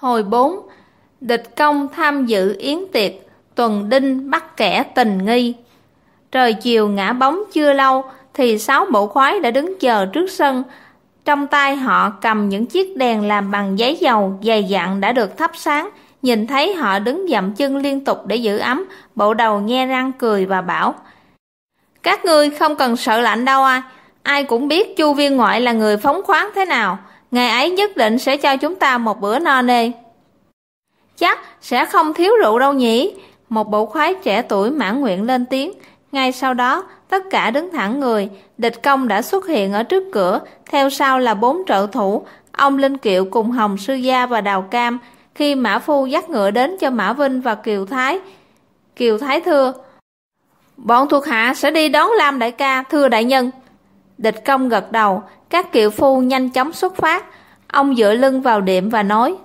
Hồi 4 Địch công tham dự yến tiệc, Tuần đinh bắt kẻ tình nghi. Trời chiều ngã bóng chưa lâu, Thì sáu bộ khoái đã đứng chờ trước sân. Trong tay họ cầm những chiếc đèn làm bằng giấy dầu, Dày dặn đã được thắp sáng. Nhìn thấy họ đứng dậm chân liên tục để giữ ấm, Bộ đầu nghe răng cười và bảo, Các ngươi không cần sợ lạnh đâu ai Ai cũng biết chu viên ngoại là người phóng khoáng thế nào. Ngày ấy nhất định sẽ cho chúng ta một bữa no nê. Chắc sẽ không thiếu rượu đâu nhỉ. Một bộ khoái trẻ tuổi mãn nguyện lên tiếng. Ngay sau đó, tất cả đứng thẳng người. Địch công đã xuất hiện ở trước cửa, Theo sau là bốn trợ thủ, Ông Linh Kiệu cùng Hồng Sư Gia và Đào Cam. Khi Mã Phu dắt ngựa đến cho Mã Vinh và Kiều Thái. Kiều Thái thưa, Bọn thuộc hạ sẽ đi đón Lam đại ca, thưa đại nhân. Địch công gật đầu các kiệu phu nhanh chóng xuất phát Ông dựa lưng vào điểm và nói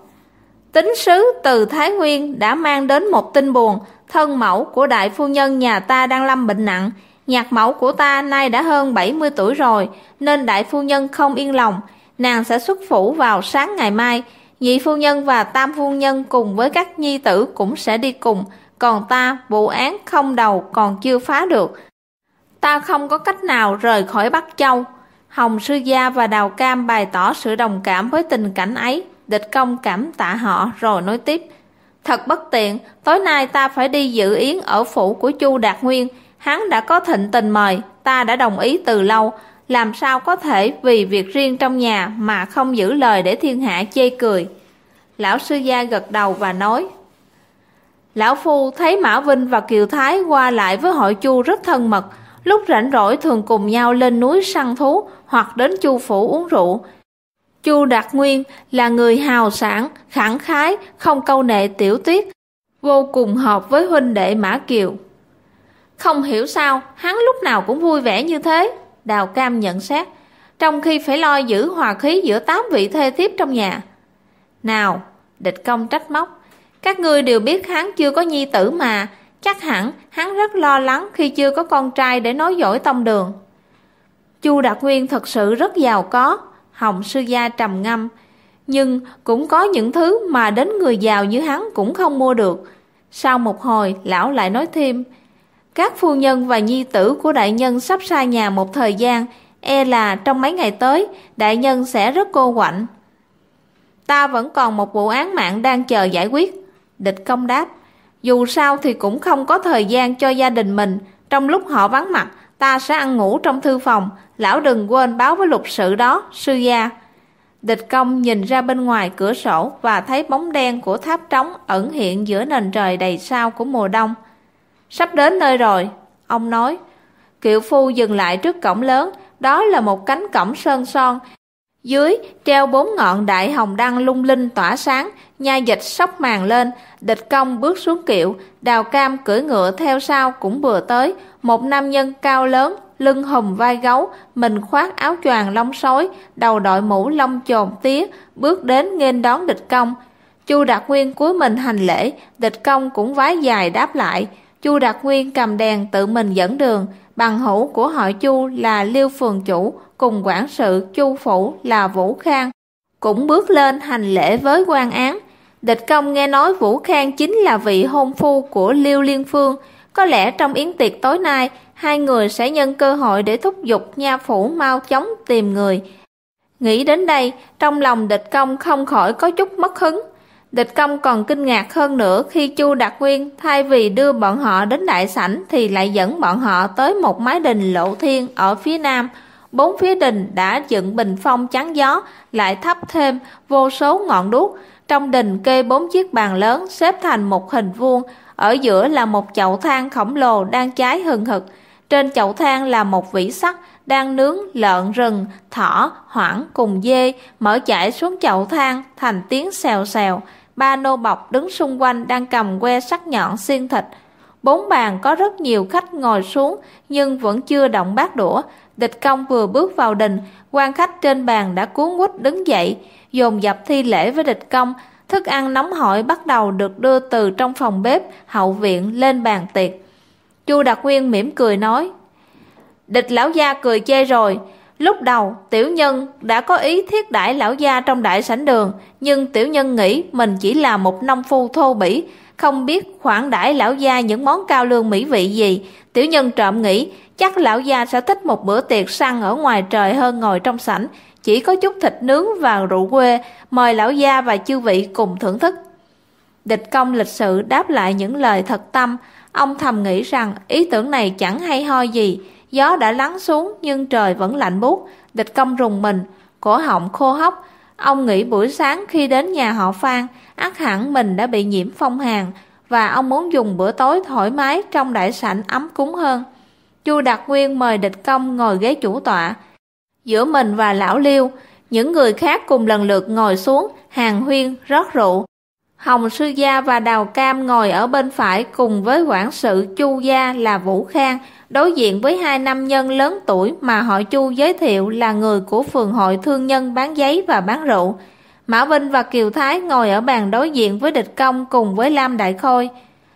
Tính sứ từ Thái Nguyên đã mang đến một tin buồn, thân mẫu của đại phu nhân nhà ta đang lâm bệnh nặng. Nhạc mẫu của ta nay đã hơn 70 tuổi rồi, nên đại phu nhân không yên lòng. Nàng sẽ xuất phủ vào sáng ngày mai. Nhị phu nhân và tam phu nhân cùng với các nhi tử cũng sẽ đi cùng. Còn ta, vụ án không đầu còn chưa phá được. Ta không có cách nào rời khỏi Bắc Châu. Hồng Sư Gia và Đào Cam bày tỏ sự đồng cảm với tình cảnh ấy. Địch công cảm tạ họ rồi nói tiếp. Thật bất tiện, tối nay ta phải đi dự yến ở phủ của Chu Đạt Nguyên. Hắn đã có thịnh tình mời, ta đã đồng ý từ lâu. Làm sao có thể vì việc riêng trong nhà mà không giữ lời để thiên hạ chê cười. Lão sư gia gật đầu và nói. Lão Phu thấy Mã Vinh và Kiều Thái qua lại với hội Chu rất thân mật. Lúc rảnh rỗi thường cùng nhau lên núi săn thú hoặc đến Chu Phủ uống rượu. Chu Đạt Nguyên là người hào sản, khẳng khái, không câu nệ tiểu tuyết, vô cùng hợp với huynh đệ Mã Kiều. Không hiểu sao, hắn lúc nào cũng vui vẻ như thế, Đào Cam nhận xét, trong khi phải lo giữ hòa khí giữa tám vị thê thiếp trong nhà. Nào, địch công trách móc, các ngươi đều biết hắn chưa có nhi tử mà, chắc hẳn hắn rất lo lắng khi chưa có con trai để nói dỗi tông đường. Chu Đạt Nguyên thật sự rất giàu có, Hồng sư gia trầm ngâm, nhưng cũng có những thứ mà đến người giàu như hắn cũng không mua được. Sau một hồi, lão lại nói thêm, các phu nhân và nhi tử của đại nhân sắp xa nhà một thời gian, e là trong mấy ngày tới, đại nhân sẽ rất cô quạnh. Ta vẫn còn một vụ án mạng đang chờ giải quyết. Địch công đáp, dù sao thì cũng không có thời gian cho gia đình mình, trong lúc họ vắng mặt, ta sẽ ăn ngủ trong thư phòng, lão đừng quên báo với lục sự đó, sư gia. Địch công nhìn ra bên ngoài cửa sổ và thấy bóng đen của tháp trống ẩn hiện giữa nền trời đầy sao của mùa đông. Sắp đến nơi rồi, ông nói. Kiệu phu dừng lại trước cổng lớn, đó là một cánh cổng sơn son. Dưới treo bốn ngọn đại hồng đăng lung linh tỏa sáng, nha dịch sóc màn lên, địch công bước xuống kiệu, đào cam cưỡi ngựa theo sau cũng vừa tới, một nam nhân cao lớn, lưng hùm vai gấu, mình khoác áo choàng lông sói, đầu đội mũ lông chồn tía, bước đến nghênh đón địch công. Chu Đạt Nguyên cúi mình hành lễ, địch công cũng vái dài đáp lại. Chu Đạt Nguyên cầm đèn tự mình dẫn đường, bằng hữu của họ Chu là Liêu Phường Chủ, cùng quản sự Chu Phủ là Vũ Khang. Cũng bước lên hành lễ với quan án. Địch công nghe nói Vũ Khang chính là vị hôn phu của Liêu Liên Phương, có lẽ trong yến tiệc tối nay, hai người sẽ nhân cơ hội để thúc giục nha phủ mau chóng tìm người. Nghĩ đến đây, trong lòng địch công không khỏi có chút mất hứng. Địch công còn kinh ngạc hơn nữa khi Chu Đạt Nguyên thay vì đưa bọn họ đến đại sảnh thì lại dẫn bọn họ tới một mái đình lộ thiên ở phía nam. Bốn phía đình đã dựng bình phong chắn gió, lại thắp thêm vô số ngọn đuốc. Trong đình kê bốn chiếc bàn lớn xếp thành một hình vuông, ở giữa là một chậu than khổng lồ đang cháy hừng hực. Trên chậu than là một vỉ sắt đang nướng lợn rừng, thỏ, hoảng cùng dê, mở chảy xuống chậu than thành tiếng xèo xèo. Ba nô bọc đứng xung quanh đang cầm que sắc nhọn xiên thịt. Bốn bàn có rất nhiều khách ngồi xuống nhưng vẫn chưa động bát đũa. Địch công vừa bước vào đình, quan khách trên bàn đã cuốn quýt đứng dậy, dồn dập thi lễ với địch công, Thức ăn nóng hổi bắt đầu được đưa từ trong phòng bếp, hậu viện lên bàn tiệc. Chu Đạt Nguyên mỉm cười nói, Địch lão gia cười chê rồi, Lúc đầu, tiểu nhân đã có ý thiết đãi lão gia trong đại sảnh đường, nhưng tiểu nhân nghĩ mình chỉ là một nông phu thô bỉ, không biết khoản đãi lão gia những món cao lương mỹ vị gì. Tiểu nhân trộm nghĩ, chắc lão gia sẽ thích một bữa tiệc săn ở ngoài trời hơn ngồi trong sảnh, chỉ có chút thịt nướng và rượu quê, mời lão gia và chư vị cùng thưởng thức. Địch công lịch sự đáp lại những lời thật tâm, ông thầm nghĩ rằng ý tưởng này chẳng hay ho gì, gió đã lắng xuống nhưng trời vẫn lạnh buốt, địch công rùng mình, cổ họng khô hốc. Ông nghĩ buổi sáng khi đến nhà họ Phan, ắt hẳn mình đã bị nhiễm phong hàn và ông muốn dùng bữa tối thoải mái trong đại sảnh ấm cúng hơn. Chu Đạt Nguyên mời địch công ngồi ghế chủ tọa. Giữa mình và lão Liêu, những người khác cùng lần lượt ngồi xuống, hàng huyên, rót rượu. Hồng Sư Gia và Đào Cam ngồi ở bên phải cùng với quản sự Chu Gia là Vũ Khang, đối diện với hai nam nhân lớn tuổi mà họ Chu giới thiệu là người của phường hội thương nhân bán giấy và bán rượu. Mã Vinh và Kiều Thái ngồi ở bàn đối diện với Địch Công cùng với Lam Đại Khôi.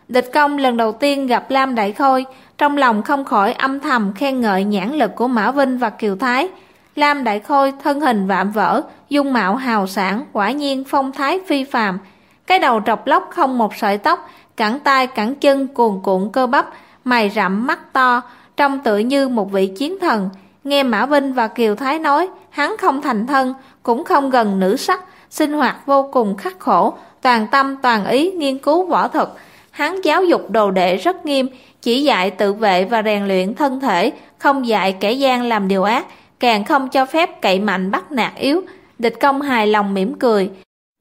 Địch Công lần đầu tiên gặp Lam Đại Khôi, trong lòng không khỏi âm thầm khen ngợi nhãn lực của Mã Vinh và Kiều Thái. Lam Đại Khôi thân hình vạm vỡ, dung mạo hào sản, quả nhiên phong thái phi phàm. Cái đầu trọc lóc không một sợi tóc, cẳng tay cẳng chân cuồn cuộn cơ bắp, mày rậm mắt to, trông tự như một vị chiến thần. Nghe Mã Vinh và Kiều Thái nói, hắn không thành thân, cũng không gần nữ sắc, sinh hoạt vô cùng khắc khổ, toàn tâm toàn ý nghiên cứu võ thuật. Hắn giáo dục đồ đệ rất nghiêm, chỉ dạy tự vệ và rèn luyện thân thể, không dạy kẻ gian làm điều ác, càng không cho phép cậy mạnh bắt nạt yếu. Địch công hài lòng mỉm cười.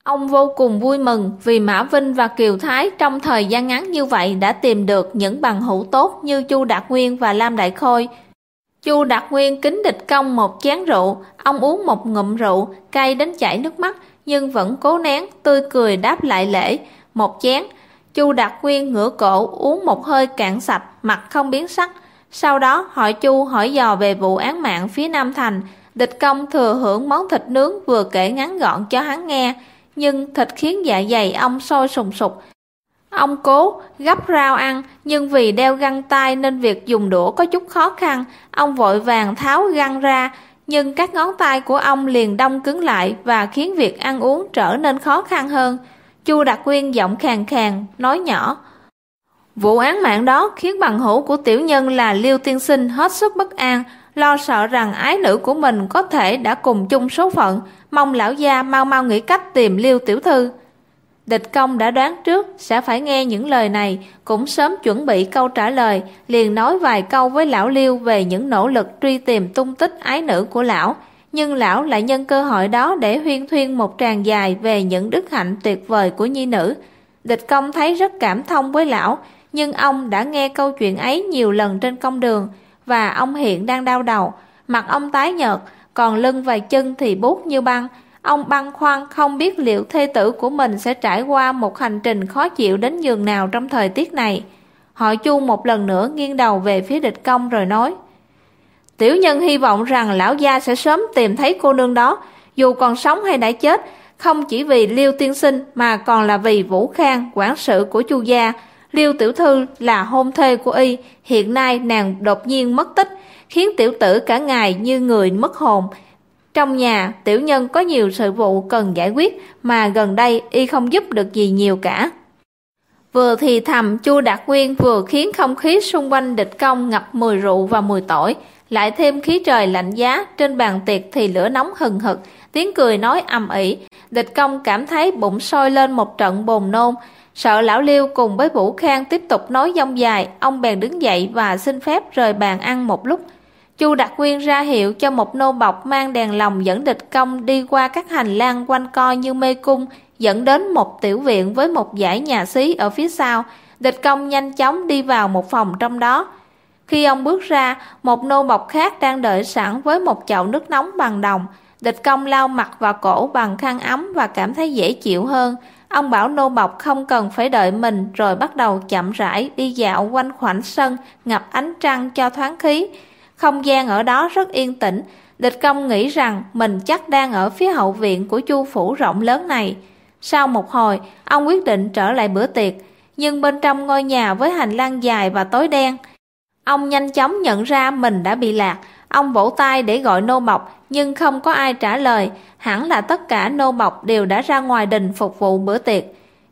Ông vô cùng vui mừng vì Mã Vinh và Kiều Thái trong thời gian ngắn như vậy đã tìm được những bằng hữu tốt như Chu Đạt Nguyên và Lam Đại Khôi. Chu Đạt Nguyên kính địch công một chén rượu, ông uống một ngụm rượu, cay đến chảy nước mắt, nhưng vẫn cố nén, tươi cười đáp lại lễ. Một chén, Chu Đạt Nguyên ngửa cổ uống một hơi cạn sạch, mặt không biến sắc. Sau đó hỏi Chu hỏi dò về vụ án mạng phía Nam Thành, địch công thừa hưởng món thịt nướng vừa kể ngắn gọn cho hắn nghe, nhưng thịt khiến dạ dày ông sôi sùng sục. Ông cố gấp rau ăn, nhưng vì đeo găng tay nên việc dùng đũa có chút khó khăn, ông vội vàng tháo găng ra, nhưng các ngón tay của ông liền đông cứng lại và khiến việc ăn uống trở nên khó khăn hơn. Chu Đạt Quyên giọng khàn khàn, nói nhỏ. Vụ án mạng đó khiến bằng hữu của tiểu nhân là Liêu Tiên Sinh hết sức bất an, lo sợ rằng ái nữ của mình có thể đã cùng chung số phận, mong lão gia mau mau nghĩ cách tìm Liêu Tiểu Thư. Địch công đã đoán trước sẽ phải nghe những lời này, cũng sớm chuẩn bị câu trả lời, liền nói vài câu với lão Liêu về những nỗ lực truy tìm tung tích ái nữ của lão. Nhưng lão lại nhân cơ hội đó để huyên thuyên một tràng dài về những đức hạnh tuyệt vời của nhi nữ. Địch công thấy rất cảm thông với lão, nhưng ông đã nghe câu chuyện ấy nhiều lần trên công đường, và ông hiện đang đau đầu, mặt ông tái nhợt, còn lưng và chân thì bút như băng, Ông băn khoăn không biết liệu thê tử của mình sẽ trải qua một hành trình khó chịu đến giường nào trong thời tiết này. Họ chu một lần nữa nghiêng đầu về phía địch công rồi nói Tiểu nhân hy vọng rằng lão gia sẽ sớm tìm thấy cô nương đó, dù còn sống hay đã chết, không chỉ vì Liêu tiên sinh mà còn là vì Vũ Khang, quản sự của chu gia. Liêu tiểu thư là hôn thê của y, hiện nay nàng đột nhiên mất tích, khiến tiểu tử cả ngày như người mất hồn, trong nhà, tiểu nhân có nhiều sự vụ cần giải quyết mà gần đây y không giúp được gì nhiều cả. Vừa thì thầm Chu Đạt Nguyên vừa khiến không khí xung quanh địch công ngập mùi rượu và mùi tỏi, lại thêm khí trời lạnh giá, trên bàn tiệc thì lửa nóng hừng hực, tiếng cười nói ầm ĩ. Địch công cảm thấy bụng sôi lên một trận bồn nôn, sợ lão Liêu cùng với Vũ Khang tiếp tục nói dông dài, ông bèn đứng dậy và xin phép rời bàn ăn một lúc. Chu đặc Nguyên ra hiệu cho một nô bọc mang đèn lồng dẫn địch công đi qua các hành lang quanh co như mê cung, dẫn đến một tiểu viện với một dãy nhà xí ở phía sau. Địch công nhanh chóng đi vào một phòng trong đó. Khi ông bước ra, một nô bọc khác đang đợi sẵn với một chậu nước nóng bằng đồng. Địch công lau mặt và cổ bằng khăn ấm và cảm thấy dễ chịu hơn. Ông bảo nô bọc không cần phải đợi mình rồi bắt đầu chậm rãi đi dạo quanh khoảnh sân ngập ánh trăng cho thoáng khí. Không gian ở đó rất yên tĩnh, địch công nghĩ rằng mình chắc đang ở phía hậu viện của chu phủ rộng lớn này. Sau một hồi, ông quyết định trở lại bữa tiệc, nhưng bên trong ngôi nhà với hành lang dài và tối đen, ông nhanh chóng nhận ra mình đã bị lạc. Ông vỗ tay để gọi nô bọc, nhưng không có ai trả lời, hẳn là tất cả nô bọc đều đã ra ngoài đình phục vụ bữa tiệc.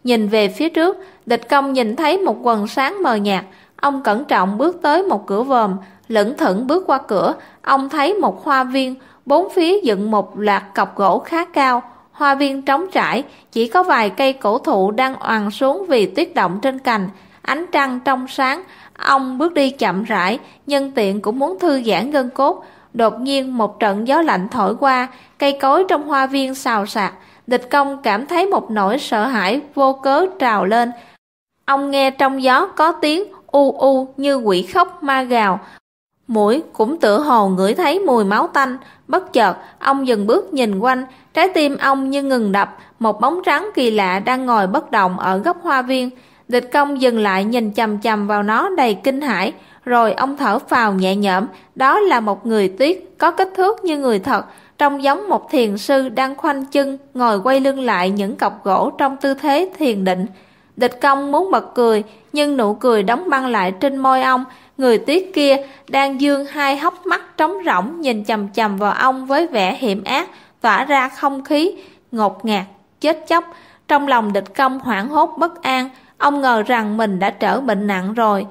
Nhìn về phía trước, địch công nhìn thấy một quần sáng mờ nhạt, ông cẩn trọng bước tới một cửa vòm, lững thững bước qua cửa, ông thấy một hoa viên, bốn phía dựng một loạt cọc gỗ khá cao, hoa viên trống trải, chỉ có vài cây cổ thụ đang oằn xuống vì tuyết động trên cành, ánh trăng trong sáng, ông bước đi chậm rãi, nhân tiện cũng muốn thư giãn gân cốt. Đột nhiên một trận gió lạnh thổi qua, cây cối trong hoa viên xào xạc, địch công cảm thấy một nỗi sợ hãi vô cớ trào lên. Ông nghe trong gió có tiếng u u như quỷ khóc ma gào, Mũi cũng tựa hồ ngửi thấy mùi máu tanh, bất chợt ông dừng bước nhìn quanh, trái tim ông như ngừng đập, một bóng trắng kỳ lạ đang ngồi bất động ở góc hoa viên. Địch công dừng lại nhìn chằm chằm vào nó đầy kinh hãi, rồi ông thở phào nhẹ nhõm, đó là một người tuyết có kích thước như người thật, trông giống một thiền sư đang khoanh chân ngồi quay lưng lại những cọc gỗ trong tư thế thiền định. Địch công muốn bật cười, nhưng nụ cười đóng băng lại trên môi ông, Người tuyết kia đang dương hai hốc mắt trống rỗng nhìn chầm chầm vào ông với vẻ hiểm ác, tỏa ra không khí, ngột ngạt, chết chóc. Trong lòng địch công hoảng hốt bất an, ông ngờ rằng mình đã trở bệnh nặng rồi.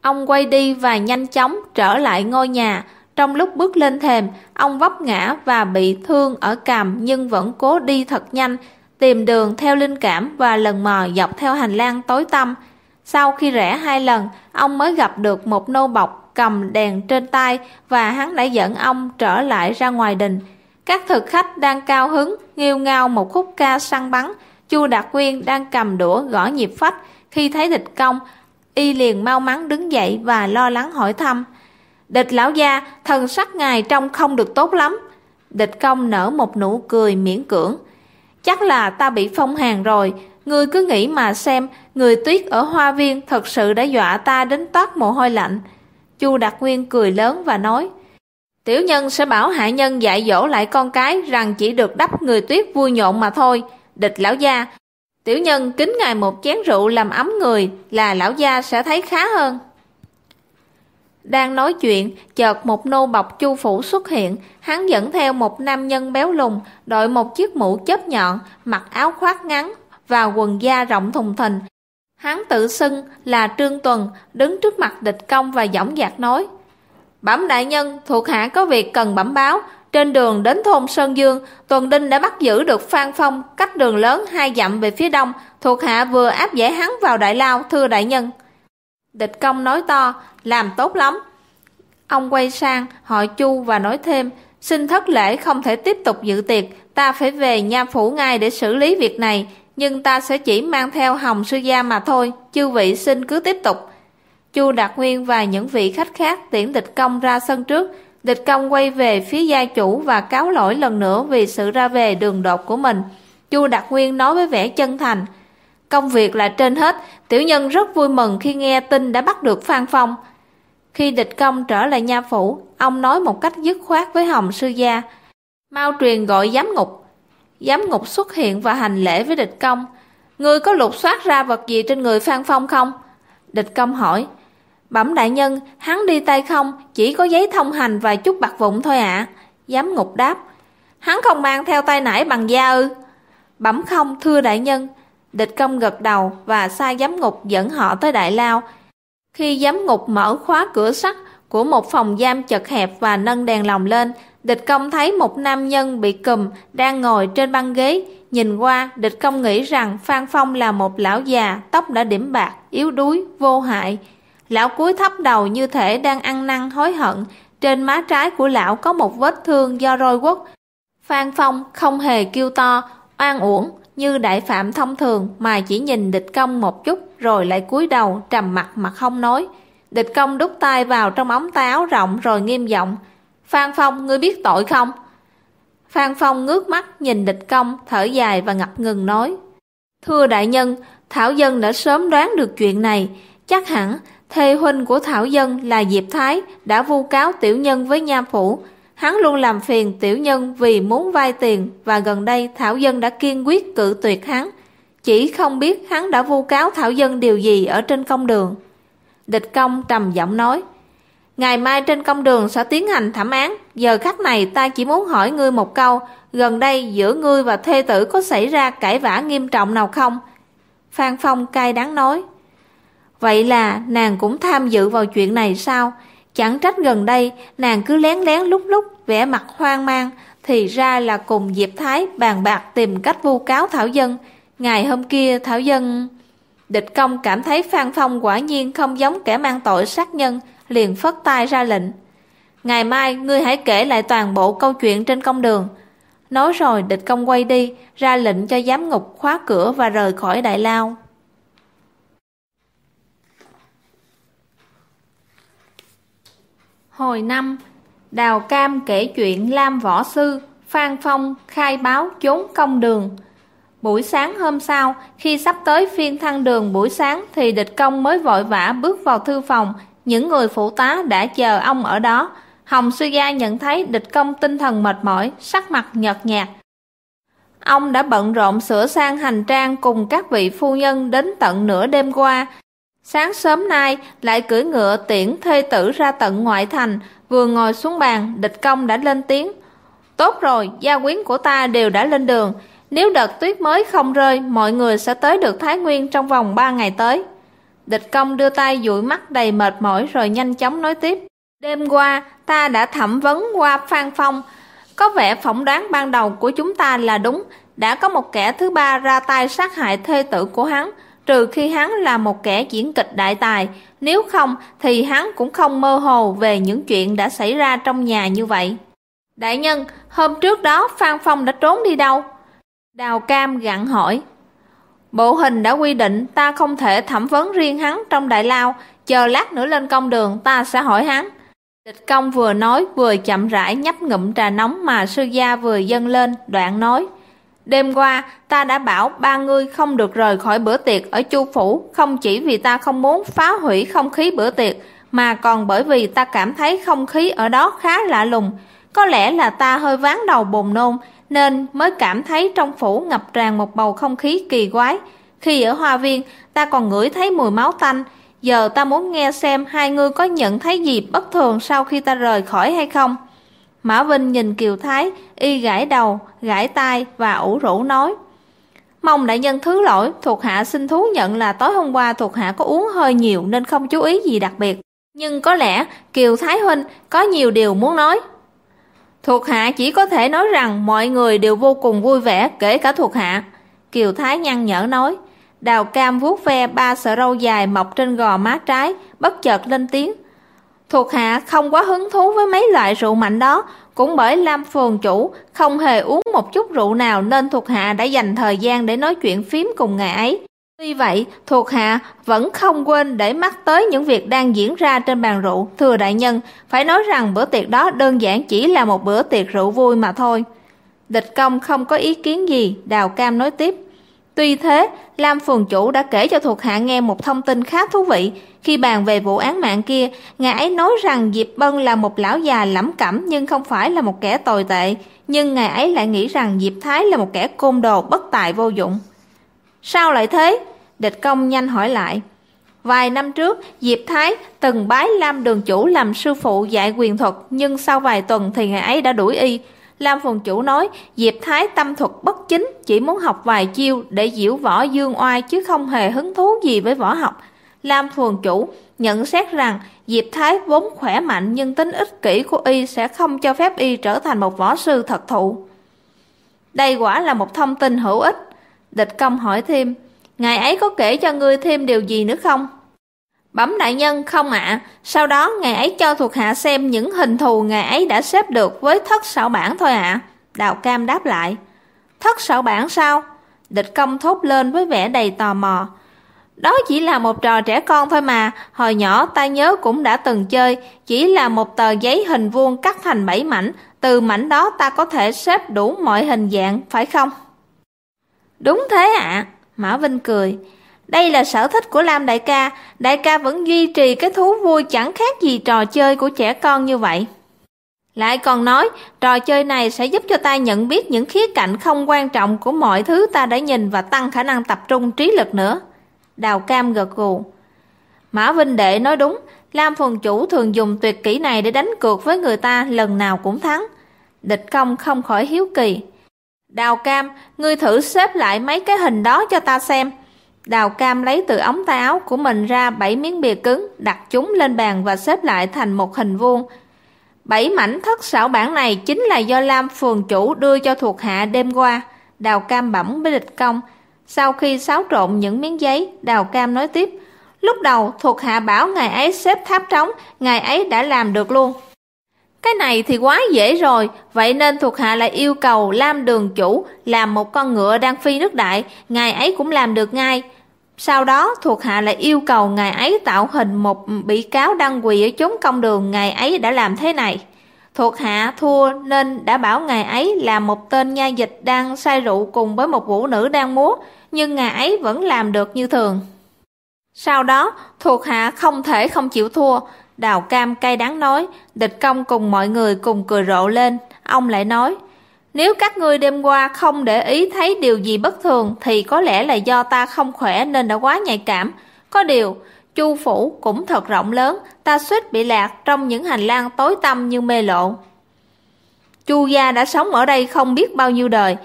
Ông quay đi và nhanh chóng trở lại ngôi nhà. Trong lúc bước lên thềm, ông vấp ngã và bị thương ở cằm nhưng vẫn cố đi thật nhanh, tìm đường theo linh cảm và lần mò dọc theo hành lang tối tăm. Sau khi rẽ hai lần, ông mới gặp được một nô bọc cầm đèn trên tay và hắn đã dẫn ông trở lại ra ngoài đình. Các thực khách đang cao hứng, nghiêu ngao một khúc ca săn bắn. Chu Đạt Quyên đang cầm đũa gõ nhịp phách. Khi thấy địch công, y liền mau mắn đứng dậy và lo lắng hỏi thăm. Địch lão gia, thần sắc ngài trông không được tốt lắm. Địch công nở một nụ cười miễn cưỡng. Chắc là ta bị phong hàn rồi, người cứ nghĩ mà xem, người tuyết ở hoa viên thật sự đã dọa ta đến toát mồ hôi lạnh. Chu Đạt Nguyên cười lớn và nói, Tiểu nhân sẽ bảo hạ nhân dạy dỗ lại con cái rằng chỉ được đắp người tuyết vui nhộn mà thôi. Địch lão gia, tiểu nhân kính ngài một chén rượu làm ấm người là lão gia sẽ thấy khá hơn. Đang nói chuyện, chợt một nô bọc chu phủ xuất hiện, hắn dẫn theo một nam nhân béo lùn, đội một chiếc mũ chớp nhọn, mặc áo khoác ngắn, và quần da rộng thùng thình. Hắn tự xưng là Trương Tuần, đứng trước mặt địch công và dõng dạc nói. Bẩm đại nhân, thuộc hạ có việc cần bẩm báo. Trên đường đến thôn Sơn Dương, Tuần Đinh đã bắt giữ được Phan Phong, cách đường lớn hai dặm về phía đông. Thuộc hạ vừa áp giải hắn vào đại lao, thưa đại nhân. Địch công nói to, làm tốt lắm. Ông quay sang, hỏi Chu và nói thêm, xin thất lễ không thể tiếp tục dự tiệc, ta phải về nha phủ ngay để xử lý việc này nhưng ta sẽ chỉ mang theo hồng sư gia mà thôi, chư vị xin cứ tiếp tục. Chu Đạt Nguyên và những vị khách khác tiễn địch công ra sân trước, địch công quay về phía gia chủ và cáo lỗi lần nữa vì sự ra về đường đột của mình. Chu Đạt Nguyên nói với vẻ chân thành, công việc là trên hết, tiểu nhân rất vui mừng khi nghe tin đã bắt được Phan Phong. Khi địch công trở lại nha phủ, ông nói một cách dứt khoát với Hồng Sư Gia, mau truyền gọi giám ngục, Giám ngục xuất hiện và hành lễ với địch công. Ngươi có lục soát ra vật gì trên người Phan Phong không? Địch công hỏi. Bẩm đại nhân, hắn đi tay không, chỉ có giấy thông hành và chút bạc vụn thôi ạ. Giám ngục đáp. Hắn không mang theo tay nải bằng da ư? Bẩm không, thưa đại nhân. Địch công gật đầu và sai giám ngục dẫn họ tới đại lao. Khi giám ngục mở khóa cửa sắt của một phòng giam chật hẹp và nâng đèn lồng lên, Địch công thấy một nam nhân bị cùm đang ngồi trên băng ghế. Nhìn qua, địch công nghĩ rằng Phan Phong là một lão già, tóc đã điểm bạc, yếu đuối, vô hại. Lão cúi thấp đầu như thể đang ăn năn hối hận. Trên má trái của lão có một vết thương do roi quất. Phan Phong không hề kêu to, oan uổng như đại phạm thông thường mà chỉ nhìn địch công một chút rồi lại cúi đầu trầm mặt mà không nói. Địch công đút tay vào trong ống tay áo rộng rồi nghiêm giọng Phan Phong, ngươi biết tội không? Phan Phong ngước mắt nhìn địch công, thở dài và ngập ngừng nói. Thưa đại nhân, Thảo Dân đã sớm đoán được chuyện này. Chắc hẳn, thê huynh của Thảo Dân là Diệp Thái đã vu cáo tiểu nhân với nha phủ. Hắn luôn làm phiền tiểu nhân vì muốn vay tiền và gần đây Thảo Dân đã kiên quyết cự tuyệt hắn. Chỉ không biết hắn đã vu cáo Thảo Dân điều gì ở trên công đường. Địch công trầm giọng nói. Ngày mai trên công đường sẽ tiến hành thẩm án, giờ khắc này ta chỉ muốn hỏi ngươi một câu, gần đây giữa ngươi và thê tử có xảy ra cãi vã nghiêm trọng nào không? Phan Phong cay đắng nói. Vậy là nàng cũng tham dự vào chuyện này sao? Chẳng trách gần đây nàng cứ lén lén lúc lúc vẻ mặt hoang mang, thì ra là cùng Diệp Thái bàn bạc tìm cách vu cáo Thảo Dân. Ngày hôm kia Thảo Dân... Địch công cảm thấy Phan Phong quả nhiên không giống kẻ mang tội sát nhân, liền phất tay ra lệnh. Ngày mai ngươi hãy kể lại toàn bộ câu chuyện trên công đường. Nói rồi địch công quay đi, ra lệnh cho giám ngục khóa cửa và rời khỏi đại lao. Hồi năm, Đào Cam kể chuyện Lam Võ Sư, Phan Phong khai báo trốn công đường. Buổi sáng hôm sau, khi sắp tới phiên thăng đường buổi sáng thì địch công mới vội vã bước vào thư phòng, những người phụ tá đã chờ ông ở đó. Hồng Sư Gia nhận thấy địch công tinh thần mệt mỏi, sắc mặt nhợt nhạt. Ông đã bận rộn sửa sang hành trang cùng các vị phu nhân đến tận nửa đêm qua. Sáng sớm nay lại cưỡi ngựa tiễn thê tử ra tận ngoại thành, vừa ngồi xuống bàn, địch công đã lên tiếng. Tốt rồi, gia quyến của ta đều đã lên đường. Nếu đợt tuyết mới không rơi, mọi người sẽ tới được Thái Nguyên trong vòng 3 ngày tới. Địch công đưa tay dụi mắt đầy mệt mỏi rồi nhanh chóng nói tiếp. Đêm qua, ta đã thẩm vấn qua Phan Phong. Có vẻ phỏng đoán ban đầu của chúng ta là đúng. Đã có một kẻ thứ ba ra tay sát hại thê tử của hắn, trừ khi hắn là một kẻ diễn kịch đại tài. Nếu không, thì hắn cũng không mơ hồ về những chuyện đã xảy ra trong nhà như vậy. Đại nhân, hôm trước đó Phan Phong đã trốn đi đâu? Đào Cam gặn hỏi. Bộ hình đã quy định ta không thể thẩm vấn riêng hắn trong đại lao, chờ lát nữa lên công đường ta sẽ hỏi hắn. Địch công vừa nói vừa chậm rãi nhấp ngụm trà nóng mà sư gia vừa dâng lên, đoạn nói. Đêm qua, ta đã bảo ba ngươi không được rời khỏi bữa tiệc ở Chu Phủ, không chỉ vì ta không muốn phá hủy không khí bữa tiệc, mà còn bởi vì ta cảm thấy không khí ở đó khá lạ lùng. Có lẽ là ta hơi ván đầu bồn nôn, nên mới cảm thấy trong phủ ngập tràn một bầu không khí kỳ quái. Khi ở hoa viên, ta còn ngửi thấy mùi máu tanh. Giờ ta muốn nghe xem hai người có nhận thấy gì bất thường sau khi ta rời khỏi hay không. Mã Vinh nhìn Kiều Thái, y gãi đầu, gãi tai và ủ rũ nói. Mong đại nhân thứ lỗi, thuộc hạ xin thú nhận là tối hôm qua thuộc hạ có uống hơi nhiều nên không chú ý gì đặc biệt. Nhưng có lẽ Kiều Thái Huynh có nhiều điều muốn nói. Thuộc hạ chỉ có thể nói rằng mọi người đều vô cùng vui vẻ, kể cả thuộc hạ. Kiều Thái nhăn nhở nói. Đào cam vuốt ve ba sợi râu dài mọc trên gò má trái, bất chợt lên tiếng. Thuộc hạ không quá hứng thú với mấy loại rượu mạnh đó, cũng bởi Lam Phường chủ không hề uống một chút rượu nào nên thuộc hạ đã dành thời gian để nói chuyện phím cùng ngài ấy. Tuy vậy, thuộc hạ vẫn không quên để mắt tới những việc đang diễn ra trên bàn rượu. Thưa đại nhân, phải nói rằng bữa tiệc đó đơn giản chỉ là một bữa tiệc rượu vui mà thôi. Địch công không có ý kiến gì, Đào Cam nói tiếp. Tuy thế, Lam Phường Chủ đã kể cho thuộc hạ nghe một thông tin khá thú vị. Khi bàn về vụ án mạng kia, ngài ấy nói rằng Diệp Bân là một lão già lẩm cẩm nhưng không phải là một kẻ tồi tệ. Nhưng ngài ấy lại nghĩ rằng Diệp Thái là một kẻ côn đồ bất tài vô dụng. Sao lại thế? Địch công nhanh hỏi lại. Vài năm trước, Diệp Thái từng bái Lam Đường Chủ làm sư phụ dạy quyền thuật, nhưng sau vài tuần thì ngài ấy đã đuổi y. Lam Phùng Chủ nói, Diệp Thái tâm thuật bất chính, chỉ muốn học vài chiêu để diễu võ dương oai chứ không hề hứng thú gì với võ học. Lam Phùng Chủ nhận xét rằng Diệp Thái vốn khỏe mạnh nhưng tính ích kỷ của y sẽ không cho phép y trở thành một võ sư thật thụ. Đây quả là một thông tin hữu ích. Địch công hỏi thêm, ngài ấy có kể cho ngươi thêm điều gì nữa không? Bẩm đại nhân không ạ, sau đó ngài ấy cho thuộc hạ xem những hình thù ngài ấy đã xếp được với thất xảo bản thôi ạ. Đào Cam đáp lại, thất xảo bản sao? Địch công thốt lên với vẻ đầy tò mò. Đó chỉ là một trò trẻ con thôi mà, hồi nhỏ ta nhớ cũng đã từng chơi, chỉ là một tờ giấy hình vuông cắt thành bảy mảnh, từ mảnh đó ta có thể xếp đủ mọi hình dạng, phải không? Đúng thế ạ, Mã Vinh cười. Đây là sở thích của Lam đại ca, đại ca vẫn duy trì cái thú vui chẳng khác gì trò chơi của trẻ con như vậy. Lại còn nói, trò chơi này sẽ giúp cho ta nhận biết những khía cạnh không quan trọng của mọi thứ ta đã nhìn và tăng khả năng tập trung trí lực nữa. Đào Cam gật gù. Mã Vinh Đệ nói đúng, Lam phường chủ thường dùng tuyệt kỹ này để đánh cược với người ta lần nào cũng thắng. Địch công không khỏi hiếu kỳ. Đào cam, ngươi thử xếp lại mấy cái hình đó cho ta xem. Đào cam lấy từ ống tay áo của mình ra bảy miếng bìa cứng, đặt chúng lên bàn và xếp lại thành một hình vuông. Bảy mảnh thất xảo bản này chính là do Lam phường chủ đưa cho thuộc hạ đêm qua. Đào cam bẩm với địch công. Sau khi xáo trộn những miếng giấy, Đào cam nói tiếp. Lúc đầu thuộc hạ bảo ngài ấy xếp tháp trống, ngài ấy đã làm được luôn. Cái này thì quá dễ rồi, vậy nên thuộc hạ lại yêu cầu Lam đường chủ làm một con ngựa đang phi nước đại, ngài ấy cũng làm được ngay. Sau đó thuộc hạ lại yêu cầu ngài ấy tạo hình một bị cáo đang quỳ ở chốn công đường, ngài ấy đã làm thế này. Thuộc hạ thua nên đã bảo ngài ấy là một tên nha dịch đang say rượu cùng với một vũ nữ đang múa, nhưng ngài ấy vẫn làm được như thường. Sau đó, thuộc hạ không thể không chịu thua, Đào Cam cay đắng nói, địch công cùng mọi người cùng cười rộ lên. Ông lại nói, nếu các ngươi đêm qua không để ý thấy điều gì bất thường thì có lẽ là do ta không khỏe nên đã quá nhạy cảm. Có điều, chu phủ cũng thật rộng lớn, ta suýt bị lạc trong những hành lang tối tăm như mê lộ. Chu gia đã sống ở đây không biết bao nhiêu đời,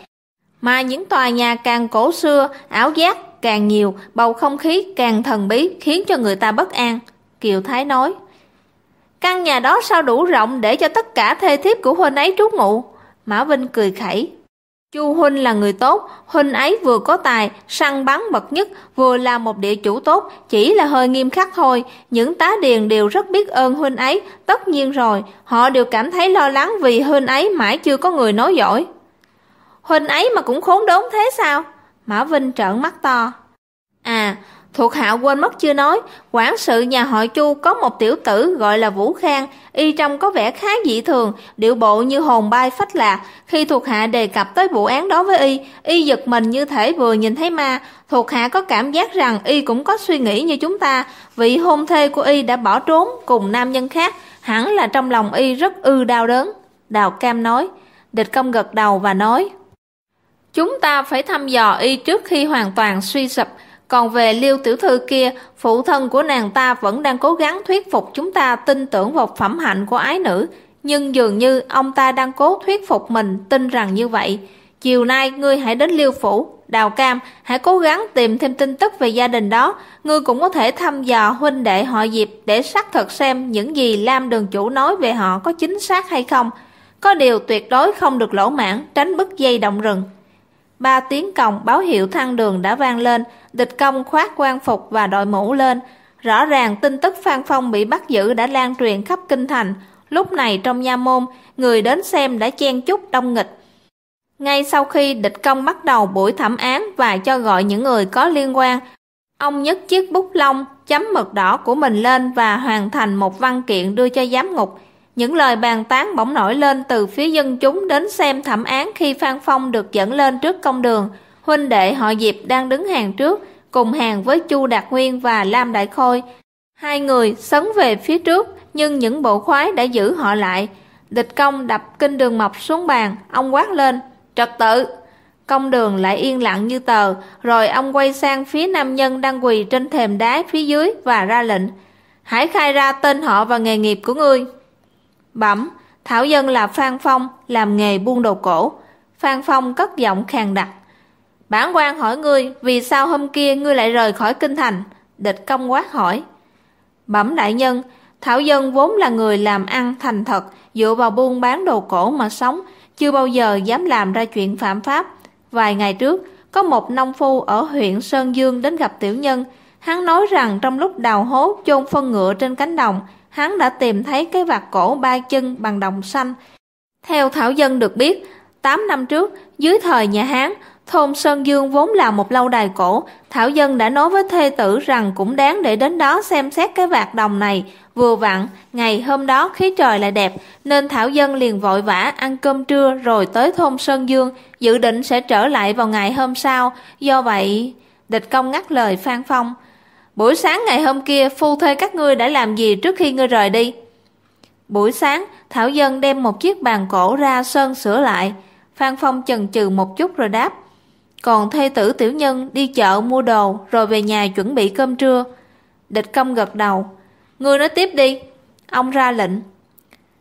mà những tòa nhà càng cổ xưa, ảo giác càng nhiều, bầu không khí càng thần bí khiến cho người ta bất an. Kiều Thái nói, Căn nhà đó sao đủ rộng để cho tất cả thê thiếp của huynh ấy trú ngụ? Mã Vinh cười khẩy. Chu huynh là người tốt, huynh ấy vừa có tài, săn bắn bậc nhất, vừa là một địa chủ tốt, chỉ là hơi nghiêm khắc thôi. Những tá điền đều rất biết ơn huynh ấy, tất nhiên rồi, họ đều cảm thấy lo lắng vì huynh ấy mãi chưa có người nói giỏi. Huynh ấy mà cũng khốn đốn thế sao? Mã Vinh trợn mắt to. À, Thuộc hạ quên mất chưa nói, quản sự nhà họ Chu có một tiểu tử gọi là Vũ Khang, y trông có vẻ khá dị thường, điệu bộ như hồn bay phách lạc. Khi thuộc hạ đề cập tới vụ án đó với y, y giật mình như thể vừa nhìn thấy ma. Thuộc hạ có cảm giác rằng y cũng có suy nghĩ như chúng ta, vị hôn thê của y đã bỏ trốn cùng nam nhân khác, hẳn là trong lòng y rất ư đau đớn. Đào Cam nói, địch công gật đầu và nói, Chúng ta phải thăm dò y trước khi hoàn toàn suy sụp, còn về Liêu tiểu thư kia, phụ thân của nàng ta vẫn đang cố gắng thuyết phục chúng ta tin tưởng vào phẩm hạnh của ái nữ, nhưng dường như ông ta đang cố thuyết phục mình tin rằng như vậy. Chiều nay ngươi hãy đến Liêu phủ, Đào Cam, hãy cố gắng tìm thêm tin tức về gia đình đó. Ngươi cũng có thể thăm dò huynh đệ họ Diệp để xác thực xem những gì Lam đường chủ nói về họ có chính xác hay không. Có điều tuyệt đối không được lỗ mãn, tránh bứt dây động rừng. Ba tiếng còng báo hiệu thăng đường đã vang lên, địch công khoác quan phục và đội mũ lên. Rõ ràng tin tức Phan Phong bị bắt giữ đã lan truyền khắp kinh thành. Lúc này trong nha môn, người đến xem đã chen chúc đông nghịch. Ngay sau khi địch công bắt đầu buổi thẩm án và cho gọi những người có liên quan, ông nhấc chiếc bút lông chấm mực đỏ của mình lên và hoàn thành một văn kiện đưa cho giám ngục. Những lời bàn tán bỗng nổi lên từ phía dân chúng đến xem thẩm án khi Phan Phong được dẫn lên trước công đường. Huynh đệ họ Diệp đang đứng hàng trước, cùng hàng với Chu Đạt Nguyên và Lam Đại Khôi. Hai người sấn về phía trước, nhưng những bộ khoái đã giữ họ lại. Địch công đập kinh đường mọc xuống bàn, ông quát lên, trật tự. Công đường lại yên lặng như tờ, rồi ông quay sang phía nam nhân đang quỳ trên thềm đá phía dưới và ra lệnh. Hãy khai ra tên họ và nghề nghiệp của ngươi. Bẩm, Thảo Dân là Phan Phong, làm nghề buôn đồ cổ. Phan Phong cất giọng khàn đặc. Bản quan hỏi ngươi, vì sao hôm kia ngươi lại rời khỏi kinh thành? Địch công quát hỏi. Bẩm đại nhân, Thảo Dân vốn là người làm ăn thành thật, dựa vào buôn bán đồ cổ mà sống, chưa bao giờ dám làm ra chuyện phạm pháp. Vài ngày trước, có một nông phu ở huyện Sơn Dương đến gặp tiểu nhân. Hắn nói rằng trong lúc đào hố chôn phân ngựa trên cánh đồng, hắn đã tìm thấy cái vạt cổ ba chân bằng đồng xanh. Theo Thảo Dân được biết, 8 năm trước, dưới thời nhà Hán, thôn Sơn Dương vốn là một lâu đài cổ, Thảo Dân đã nói với thê tử rằng cũng đáng để đến đó xem xét cái vạt đồng này. Vừa vặn, ngày hôm đó khí trời lại đẹp, nên Thảo Dân liền vội vã ăn cơm trưa rồi tới thôn Sơn Dương, dự định sẽ trở lại vào ngày hôm sau. Do vậy, địch công ngắt lời Phan Phong. Buổi sáng ngày hôm kia, phu thê các ngươi đã làm gì trước khi ngươi rời đi? Buổi sáng, Thảo Dân đem một chiếc bàn cổ ra sơn sửa lại. Phan Phong chần chừ một chút rồi đáp. Còn thê tử tiểu nhân đi chợ mua đồ rồi về nhà chuẩn bị cơm trưa. Địch công gật đầu. Ngươi nói tiếp đi. Ông ra lệnh.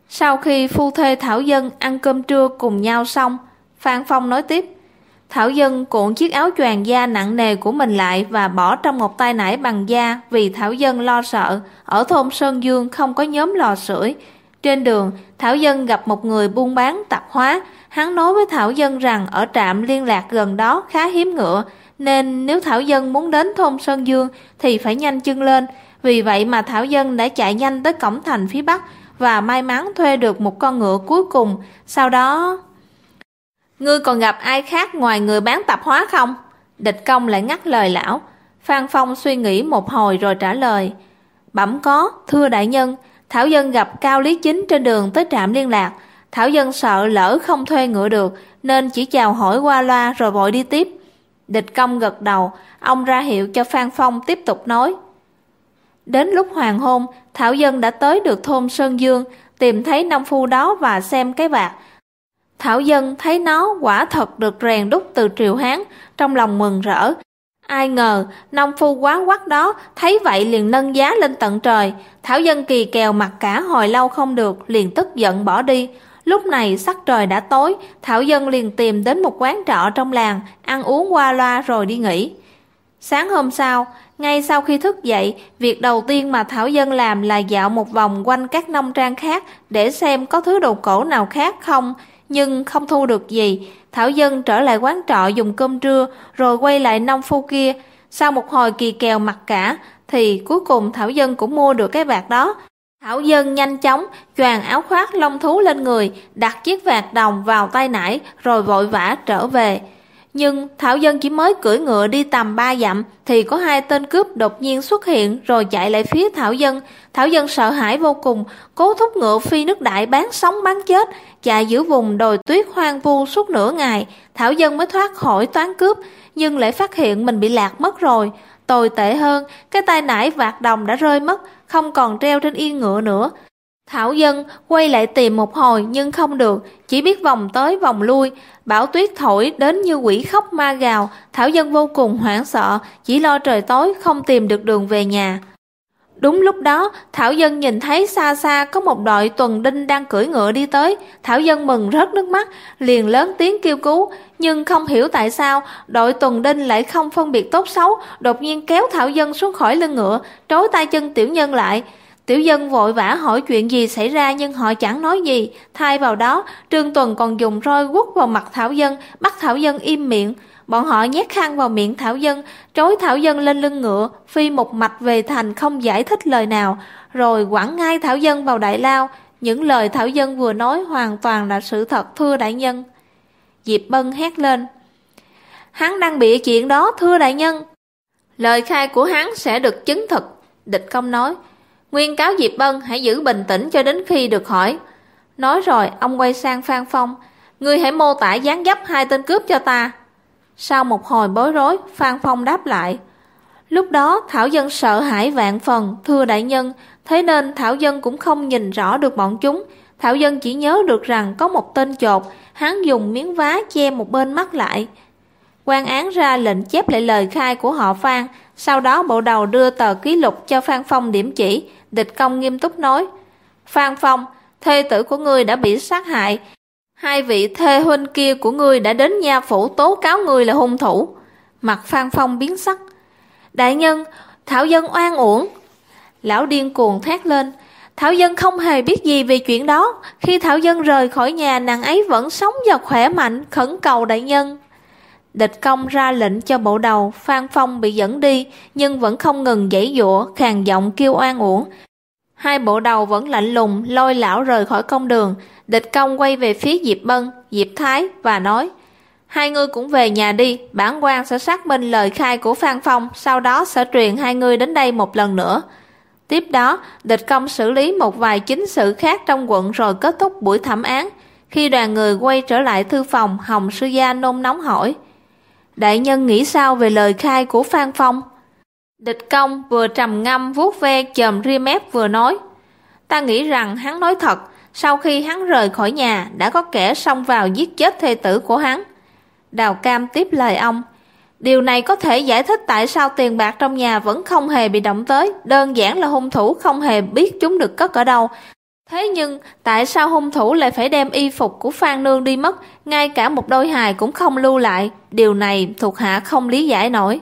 Sau khi phu thê Thảo Dân ăn cơm trưa cùng nhau xong, Phan Phong nói tiếp. Thảo Dân cuộn chiếc áo choàng da nặng nề của mình lại và bỏ trong một tay nải bằng da vì Thảo Dân lo sợ ở thôn Sơn Dương không có nhóm lò sưởi. Trên đường, Thảo Dân gặp một người buôn bán tạp hóa. Hắn nói với Thảo Dân rằng ở trạm liên lạc gần đó khá hiếm ngựa, nên nếu Thảo Dân muốn đến thôn Sơn Dương thì phải nhanh chân lên. Vì vậy mà Thảo Dân đã chạy nhanh tới cổng thành phía Bắc và may mắn thuê được một con ngựa cuối cùng. Sau đó... Ngươi còn gặp ai khác ngoài người bán tạp hóa không? Địch công lại ngắt lời lão. Phan Phong suy nghĩ một hồi rồi trả lời. Bẩm có, thưa đại nhân, Thảo Dân gặp Cao Lý Chính trên đường tới trạm liên lạc. Thảo Dân sợ lỡ không thuê ngựa được, nên chỉ chào hỏi qua loa rồi vội đi tiếp. Địch công gật đầu, ông ra hiệu cho Phan Phong tiếp tục nói. Đến lúc hoàng hôn, Thảo Dân đã tới được thôn Sơn Dương, tìm thấy nông phu đó và xem cái vạt. Thảo Dân thấy nó quả thật được rèn đúc từ triều Hán, trong lòng mừng rỡ. Ai ngờ, nông phu quá quắc đó, thấy vậy liền nâng giá lên tận trời. Thảo Dân kỳ kèo mặt cả hồi lâu không được, liền tức giận bỏ đi. Lúc này sắc trời đã tối, Thảo Dân liền tìm đến một quán trọ trong làng, ăn uống qua loa rồi đi nghỉ. Sáng hôm sau, ngay sau khi thức dậy, việc đầu tiên mà Thảo Dân làm là dạo một vòng quanh các nông trang khác để xem có thứ đồ cổ nào khác không, nhưng không thu được gì. Thảo Dân trở lại quán trọ dùng cơm trưa, rồi quay lại nông phu kia. Sau một hồi kỳ kèo mặt cả, thì cuối cùng Thảo Dân cũng mua được cái vạt đó. Thảo Dân nhanh chóng choàng áo khoác lông thú lên người, đặt chiếc vạt đồng vào tay nải, rồi vội vã trở về. Nhưng Thảo Dân chỉ mới cưỡi ngựa đi tầm ba dặm thì có hai tên cướp đột nhiên xuất hiện rồi chạy lại phía Thảo Dân. Thảo Dân sợ hãi vô cùng, cố thúc ngựa phi nước đại bán sống bán chết, chạy giữa vùng đồi tuyết hoang vu suốt nửa ngày. Thảo Dân mới thoát khỏi toán cướp, nhưng lại phát hiện mình bị lạc mất rồi. Tồi tệ hơn, cái tay nải vạt đồng đã rơi mất, không còn treo trên yên ngựa nữa. Thảo Dân quay lại tìm một hồi nhưng không được, chỉ biết vòng tới vòng lui, bão tuyết thổi đến như quỷ khóc ma gào, Thảo Dân vô cùng hoảng sợ, chỉ lo trời tối không tìm được đường về nhà. Đúng lúc đó, Thảo Dân nhìn thấy xa xa có một đội tuần đinh đang cưỡi ngựa đi tới, Thảo Dân mừng rớt nước mắt, liền lớn tiếng kêu cứu, nhưng không hiểu tại sao đội tuần đinh lại không phân biệt tốt xấu, đột nhiên kéo Thảo Dân xuống khỏi lưng ngựa, trói tay chân tiểu nhân lại. Tiểu dân vội vã hỏi chuyện gì xảy ra nhưng họ chẳng nói gì. Thay vào đó, Trương Tuần còn dùng roi quất vào mặt Thảo Dân, bắt Thảo Dân im miệng. Bọn họ nhét khăn vào miệng Thảo Dân, trói Thảo Dân lên lưng ngựa, phi một mạch về thành không giải thích lời nào, rồi quẳng ngay Thảo Dân vào đại lao. Những lời Thảo Dân vừa nói hoàn toàn là sự thật thưa đại nhân. Diệp Bân hét lên. Hắn đang bị chuyện đó thưa đại nhân. Lời khai của hắn sẽ được chứng thực, địch công nói. Nguyên cáo Diệp Bân hãy giữ bình tĩnh cho đến khi được hỏi. Nói rồi, ông quay sang Phan Phong. Ngươi hãy mô tả dáng dấp hai tên cướp cho ta. Sau một hồi bối rối, Phan Phong đáp lại. Lúc đó Thảo Dân sợ hãi vạn phần, thưa đại nhân, thế nên Thảo Dân cũng không nhìn rõ được bọn chúng. Thảo Dân chỉ nhớ được rằng có một tên chột, hắn dùng miếng vá che một bên mắt lại. quan án ra lệnh chép lại lời khai của họ Phan, sau đó bộ đầu đưa tờ ký lục cho Phan Phong điểm chỉ, Địch công nghiêm túc nói, Phan Phong, thê tử của ngươi đã bị sát hại. Hai vị thê huynh kia của ngươi đã đến nha phủ tố cáo ngươi là hung thủ. Mặt Phan Phong biến sắc. Đại nhân, Thảo Dân oan uổng. Lão điên cuồng thét lên. Thảo Dân không hề biết gì về chuyện đó. Khi Thảo Dân rời khỏi nhà, nàng ấy vẫn sống và khỏe mạnh, khẩn cầu đại nhân. Địch công ra lệnh cho bộ đầu, Phan Phong bị dẫn đi, nhưng vẫn không ngừng giãy giụa, khàn giọng kêu oan uổng. Hai bộ đầu vẫn lạnh lùng, lôi lão rời khỏi công đường. Địch công quay về phía Diệp Bân, Diệp Thái và nói, Hai người cũng về nhà đi, bản quan sẽ xác minh lời khai của Phan Phong, sau đó sẽ truyền hai người đến đây một lần nữa. Tiếp đó, địch công xử lý một vài chính sự khác trong quận rồi kết thúc buổi thẩm án. Khi đoàn người quay trở lại thư phòng, Hồng Sư Gia nôn nóng hỏi, Đại nhân nghĩ sao về lời khai của Phan Phong? Địch công vừa trầm ngâm vuốt ve chòm ria mép vừa nói. Ta nghĩ rằng hắn nói thật, sau khi hắn rời khỏi nhà đã có kẻ xông vào giết chết thê tử của hắn. Đào Cam tiếp lời ông. Điều này có thể giải thích tại sao tiền bạc trong nhà vẫn không hề bị động tới, đơn giản là hung thủ không hề biết chúng được cất ở đâu. Thế nhưng, tại sao hung thủ lại phải đem y phục của Phan Nương đi mất, ngay cả một đôi hài cũng không lưu lại? Điều này thuộc hạ không lý giải nổi.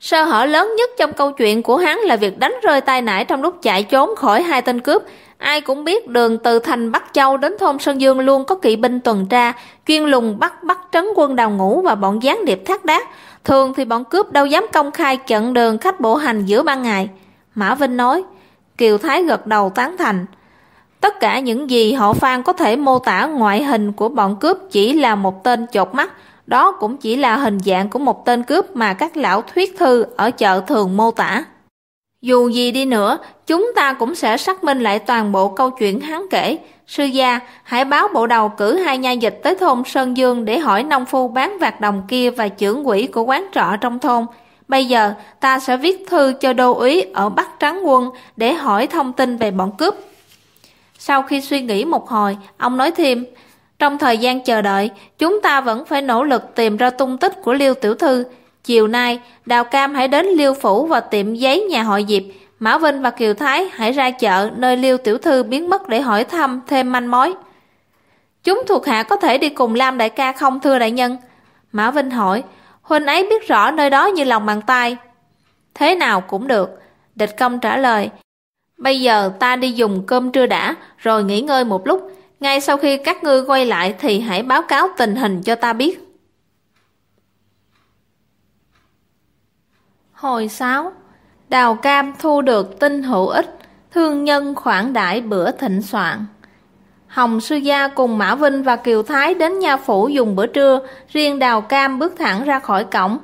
Sơ hở lớn nhất trong câu chuyện của hắn là việc đánh rơi tay nải trong lúc chạy trốn khỏi hai tên cướp. Ai cũng biết đường từ thành Bắc Châu đến thôn Sơn Dương luôn có kỵ binh tuần tra, chuyên lùng bắt bắt trấn quân đào ngũ và bọn gián điệp thác đác. Thường thì bọn cướp đâu dám công khai chặn đường khách bộ hành giữa ban ngày. Mã Vinh nói, Kiều Thái gật đầu tán thành. Tất cả những gì họ Phan có thể mô tả ngoại hình của bọn cướp chỉ là một tên chột mắt, đó cũng chỉ là hình dạng của một tên cướp mà các lão thuyết thư ở chợ thường mô tả. Dù gì đi nữa, chúng ta cũng sẽ xác minh lại toàn bộ câu chuyện hắn kể. Sư gia, hãy báo bộ đầu cử hai nha dịch tới thôn Sơn Dương để hỏi nông phu bán vạt đồng kia và trưởng quỹ của quán trọ trong thôn. Bây giờ, ta sẽ viết thư cho đô úy ở Bắc Trắng Quân để hỏi thông tin về bọn cướp. Sau khi suy nghĩ một hồi, ông nói thêm, trong thời gian chờ đợi, chúng ta vẫn phải nỗ lực tìm ra tung tích của Liêu Tiểu Thư. Chiều nay, Đào Cam hãy đến Liêu Phủ và tiệm giấy nhà hội Diệp. Mã Vinh và Kiều Thái hãy ra chợ nơi Liêu Tiểu Thư biến mất để hỏi thăm thêm manh mối. Chúng thuộc hạ có thể đi cùng Lam đại ca không thưa đại nhân? Mã Vinh hỏi, Huynh ấy biết rõ nơi đó như lòng bàn tay. Thế nào cũng được. Địch công trả lời, Bây giờ ta đi dùng cơm trưa đã, rồi nghỉ ngơi một lúc. Ngay sau khi các ngươi quay lại thì hãy báo cáo tình hình cho ta biết. Hồi 6 Đào Cam thu được tin hữu ích, thương nhân khoản đãi bữa thịnh soạn. Hồng Sư Gia cùng Mã Vinh và Kiều Thái đến nha phủ dùng bữa trưa, riêng Đào Cam bước thẳng ra khỏi cổng.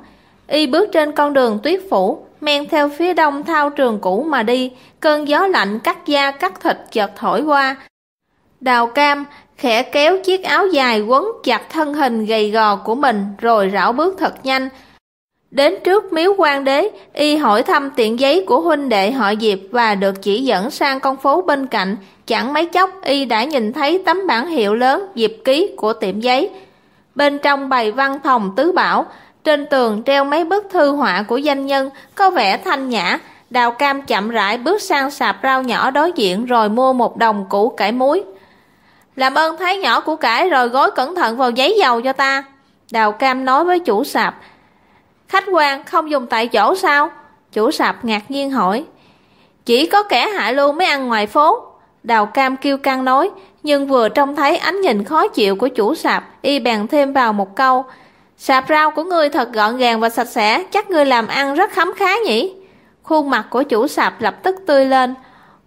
Y bước trên con đường tuyết phủ, men theo phía đông thao trường cũ mà đi, cơn gió lạnh cắt da cắt thịt chợt thổi qua. Đào Cam khẽ kéo chiếc áo dài quấn chặt thân hình gầy gò của mình rồi rảo bước thật nhanh. Đến trước miếu quan đế, y hỏi thăm tiện giấy của huynh đệ họ Diệp và được chỉ dẫn sang con phố bên cạnh. Chẳng mấy chốc y đã nhìn thấy tấm bản hiệu lớn Diệp ký của tiệm giấy. Bên trong bày văn phòng tứ bảo, trên tường treo mấy bức thư họa của danh nhân, có vẻ thanh nhã. Đào cam chậm rãi bước sang sạp rau nhỏ đối diện rồi mua một đồng củ cải muối. Làm ơn thái nhỏ củ cải rồi gói cẩn thận vào giấy dầu cho ta. Đào cam nói với chủ sạp. Khách quan không dùng tại chỗ sao? Chủ sạp ngạc nhiên hỏi. Chỉ có kẻ hạ lưu mới ăn ngoài phố. Đào cam kêu căng nói, nhưng vừa trông thấy ánh nhìn khó chịu của chủ sạp, y bèn thêm vào một câu. Sạp rau của ngươi thật gọn gàng và sạch sẽ, chắc ngươi làm ăn rất khấm khá nhỉ? Khuôn mặt của chủ sạp lập tức tươi lên.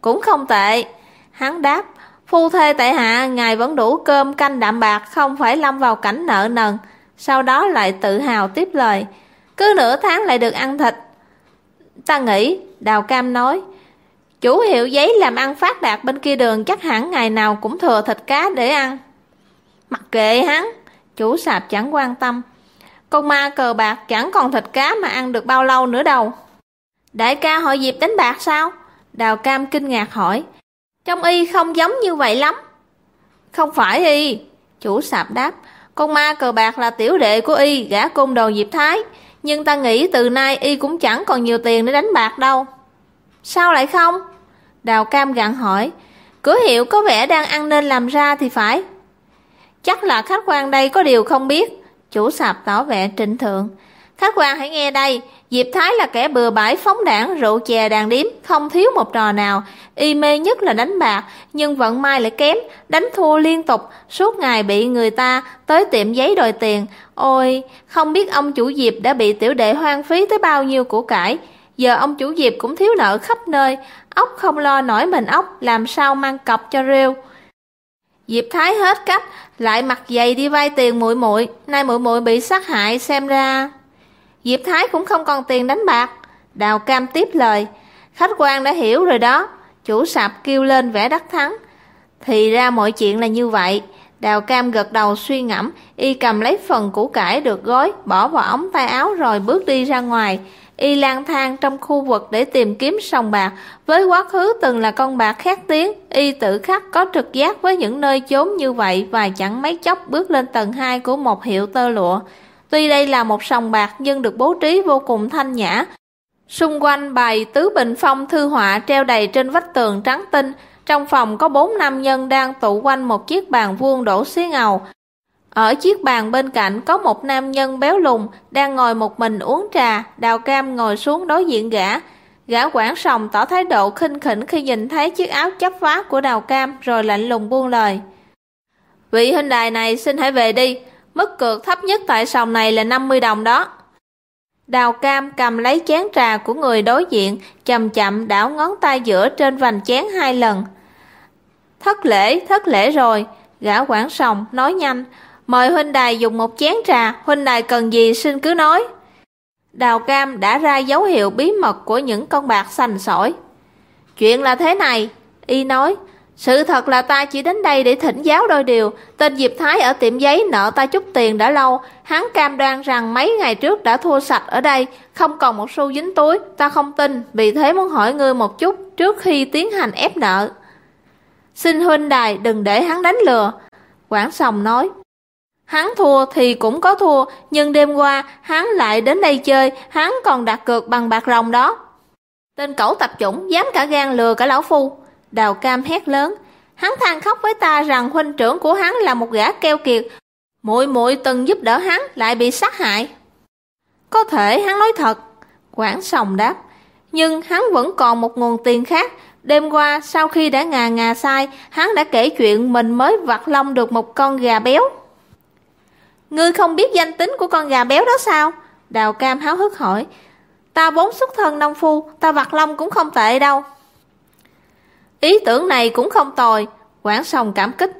Cũng không tệ. Hắn đáp, phu thê tại hạ, ngài vẫn đủ cơm canh đạm bạc, không phải lâm vào cảnh nợ nần. Sau đó lại tự hào tiếp lời, cứ nửa tháng lại được ăn thịt. Ta nghĩ, Đào Cam nói, chủ hiệu giấy làm ăn phát đạt bên kia đường chắc hẳn ngày nào cũng thừa thịt cá để ăn. Mặc kệ hắn, chủ sạp chẳng quan tâm. Con ma cờ bạc chẳng còn thịt cá mà ăn được bao lâu nữa đâu. Đại ca hội dịp đánh bạc sao? Đào Cam kinh ngạc hỏi. Trong y không giống như vậy lắm. Không phải y. Chủ sạp đáp. Con ma cờ bạc là tiểu đệ của y, gã côn đồ Diệp Thái. Nhưng ta nghĩ từ nay y cũng chẳng còn nhiều tiền để đánh bạc đâu. Sao lại không? Đào Cam gặn hỏi. Cửa hiệu có vẻ đang ăn nên làm ra thì phải. Chắc là khách quan đây có điều không biết. Chủ sạp tỏ vẻ trịnh thượng. Khách quan hãy nghe đây, Diệp Thái là kẻ bừa bãi phóng đảng, rượu chè đàn điếm, không thiếu một trò nào. Y mê nhất là đánh bạc, nhưng vận may lại kém, đánh thua liên tục, suốt ngày bị người ta tới tiệm giấy đòi tiền. Ôi, không biết ông chủ Diệp đã bị tiểu đệ hoang phí tới bao nhiêu của cải. Giờ ông chủ Diệp cũng thiếu nợ khắp nơi, ốc không lo nổi mình ốc, làm sao mang cọc cho rêu. Diệp Thái hết cách, lại mặt dày đi vay tiền muội muội, nay muội muội bị sát hại xem ra. Diệp Thái cũng không còn tiền đánh bạc. Đào Cam tiếp lời, khách quan đã hiểu rồi đó. Chủ sạp kêu lên vẻ đắc thắng. Thì ra mọi chuyện là như vậy. Đào Cam gật đầu suy ngẫm, y cầm lấy phần củ cải được gói, bỏ vào ống tay áo rồi bước đi ra ngoài. Y lang thang trong khu vực để tìm kiếm sòng bạc. Với quá khứ từng là con bạc khét tiếng, Y tự khắc có trực giác với những nơi chốn như vậy và chẳng mấy chốc bước lên tầng 2 của một hiệu tơ lụa. Tuy đây là một sòng bạc nhưng được bố trí vô cùng thanh nhã. Xung quanh bày tứ bình phong thư họa treo đầy trên vách tường trắng tinh. Trong phòng có bốn nam nhân đang tụ quanh một chiếc bàn vuông đổ xí ngầu. Ở chiếc bàn bên cạnh có một nam nhân béo lùn đang ngồi một mình uống trà, đào cam ngồi xuống đối diện gã. Gã quản sòng tỏ thái độ khinh khỉnh khi nhìn thấy chiếc áo chấp vá của đào cam rồi lạnh lùng buông lời. Vị huynh đài này xin hãy về đi, mức cược thấp nhất tại sòng này là 50 đồng đó. Đào cam cầm lấy chén trà của người đối diện, chậm chậm đảo ngón tay giữa trên vành chén hai lần. Thất lễ, thất lễ rồi, gã quản sòng nói nhanh, mời huynh đài dùng một chén trà, huynh đài cần gì xin cứ nói. Đào cam đã ra dấu hiệu bí mật của những con bạc sành sỏi. Chuyện là thế này, y nói, sự thật là ta chỉ đến đây để thỉnh giáo đôi điều. Tên Diệp Thái ở tiệm giấy nợ ta chút tiền đã lâu. Hắn cam đoan rằng mấy ngày trước đã thua sạch ở đây, không còn một xu dính túi. Ta không tin, vì thế muốn hỏi ngươi một chút trước khi tiến hành ép nợ. Xin huynh đài đừng để hắn đánh lừa. Quảng Sòng nói. Hắn thua thì cũng có thua, nhưng đêm qua hắn lại đến đây chơi, hắn còn đặt cược bằng bạc rồng đó. Tên cẩu tập chủng dám cả gan lừa cả lão phu. Đào Cam hét lớn, hắn than khóc với ta rằng huynh trưởng của hắn là một gã keo kiệt, muội muội từng giúp đỡ hắn lại bị sát hại. Có thể hắn nói thật, Quảng Sòng đáp, nhưng hắn vẫn còn một nguồn tiền khác. Đêm qua, sau khi đã ngà ngà sai, hắn đã kể chuyện mình mới vặt lông được một con gà béo. Ngươi không biết danh tính của con gà béo đó sao? Đào Cam háo hức hỏi. Ta vốn xuất thân nông phu, ta vặt lông cũng không tệ đâu. Ý tưởng này cũng không tồi, Quảng Sòng cảm kích.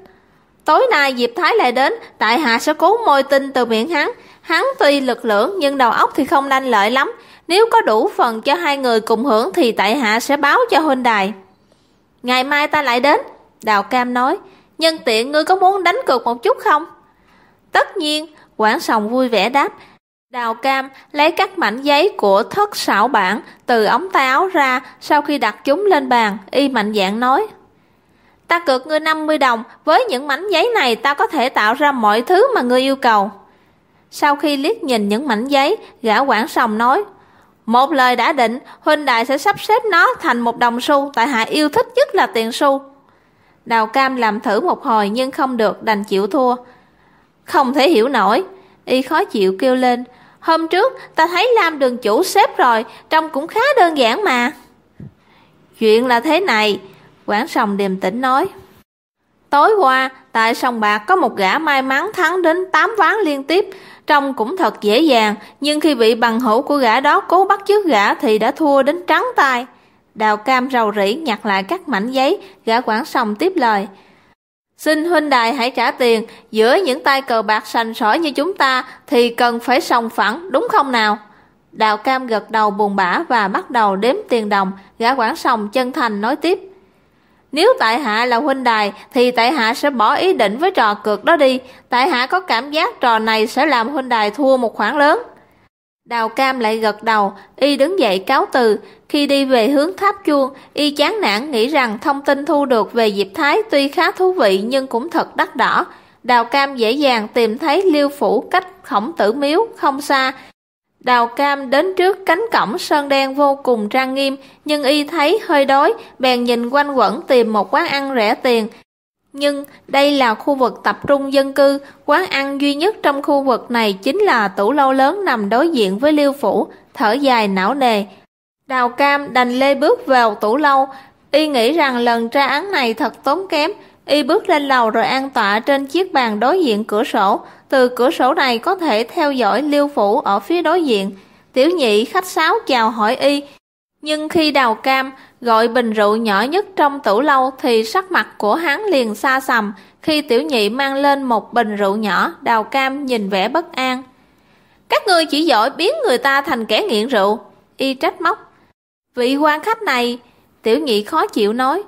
Tối nay Diệp Thái lại đến, tại hạ sẽ cố môi tin từ miệng hắn. Hắn tuy lực lưỡng nhưng đầu óc thì không lanh lợi lắm. Nếu có đủ phần cho hai người cùng hưởng thì tại hạ sẽ báo cho huynh đài. Ngày mai ta lại đến, Đào Cam nói. Nhân tiện ngươi có muốn đánh cược một chút không? Tất nhiên, Quảng Sòng vui vẻ đáp. Đào cam lấy các mảnh giấy của thất xảo bản từ ống tay áo ra sau khi đặt chúng lên bàn, y mạnh dạng nói. Ta cược ngươi 50 đồng, với những mảnh giấy này ta có thể tạo ra mọi thứ mà ngươi yêu cầu. Sau khi liếc nhìn những mảnh giấy, gã quảng sòng nói, một lời đã định, huynh đại sẽ sắp xếp nó thành một đồng xu, tại hạ yêu thích nhất là tiền xu. Đào cam làm thử một hồi nhưng không được, đành chịu thua. Không thể hiểu nổi, y khó chịu kêu lên, Hôm trước ta thấy Lam đường chủ xếp rồi, trông cũng khá đơn giản mà. Chuyện là thế này, Quảng Sòng điềm tĩnh nói. Tối qua, tại sông bạc có một gã may mắn thắng đến 8 ván liên tiếp, trông cũng thật dễ dàng, nhưng khi bị bằng hữu của gã đó cố bắt chước gã thì đã thua đến trắng tay. Đào cam rầu rĩ nhặt lại các mảnh giấy, gã quảng sòng tiếp lời. Xin huynh đài hãy trả tiền, giữa những tay cờ bạc sành sỏi như chúng ta thì cần phải sòng phẳng, đúng không nào? Đào Cam gật đầu buồn bã và bắt đầu đếm tiền đồng, gã quản sòng chân thành nói tiếp. Nếu tại hạ là huynh đài thì tại hạ sẽ bỏ ý định với trò cược đó đi, tại hạ có cảm giác trò này sẽ làm huynh đài thua một khoản lớn. Đào Cam lại gật đầu, y đứng dậy cáo từ. Khi đi về hướng tháp chuông, y chán nản nghĩ rằng thông tin thu được về Diệp Thái tuy khá thú vị nhưng cũng thật đắt đỏ. Đào Cam dễ dàng tìm thấy liêu phủ cách khổng tử miếu, không xa. Đào Cam đến trước cánh cổng sơn đen vô cùng trang nghiêm, nhưng y thấy hơi đói, bèn nhìn quanh quẩn tìm một quán ăn rẻ tiền. Nhưng đây là khu vực tập trung dân cư, quán ăn duy nhất trong khu vực này chính là tủ lâu lớn nằm đối diện với liêu phủ, thở dài não nề. Đào Cam đành lê bước vào tủ lâu, y nghĩ rằng lần tra án này thật tốn kém, y bước lên lầu rồi an tọa trên chiếc bàn đối diện cửa sổ, từ cửa sổ này có thể theo dõi liêu phủ ở phía đối diện. Tiểu nhị khách sáo chào hỏi y, nhưng khi đào cam gọi bình rượu nhỏ nhất trong tủ lâu thì sắc mặt của hắn liền xa sầm khi tiểu nhị mang lên một bình rượu nhỏ, đào cam nhìn vẻ bất an. Các ngươi chỉ giỏi biến người ta thành kẻ nghiện rượu, y trách móc. Vị quan khách này, tiểu nhị khó chịu nói,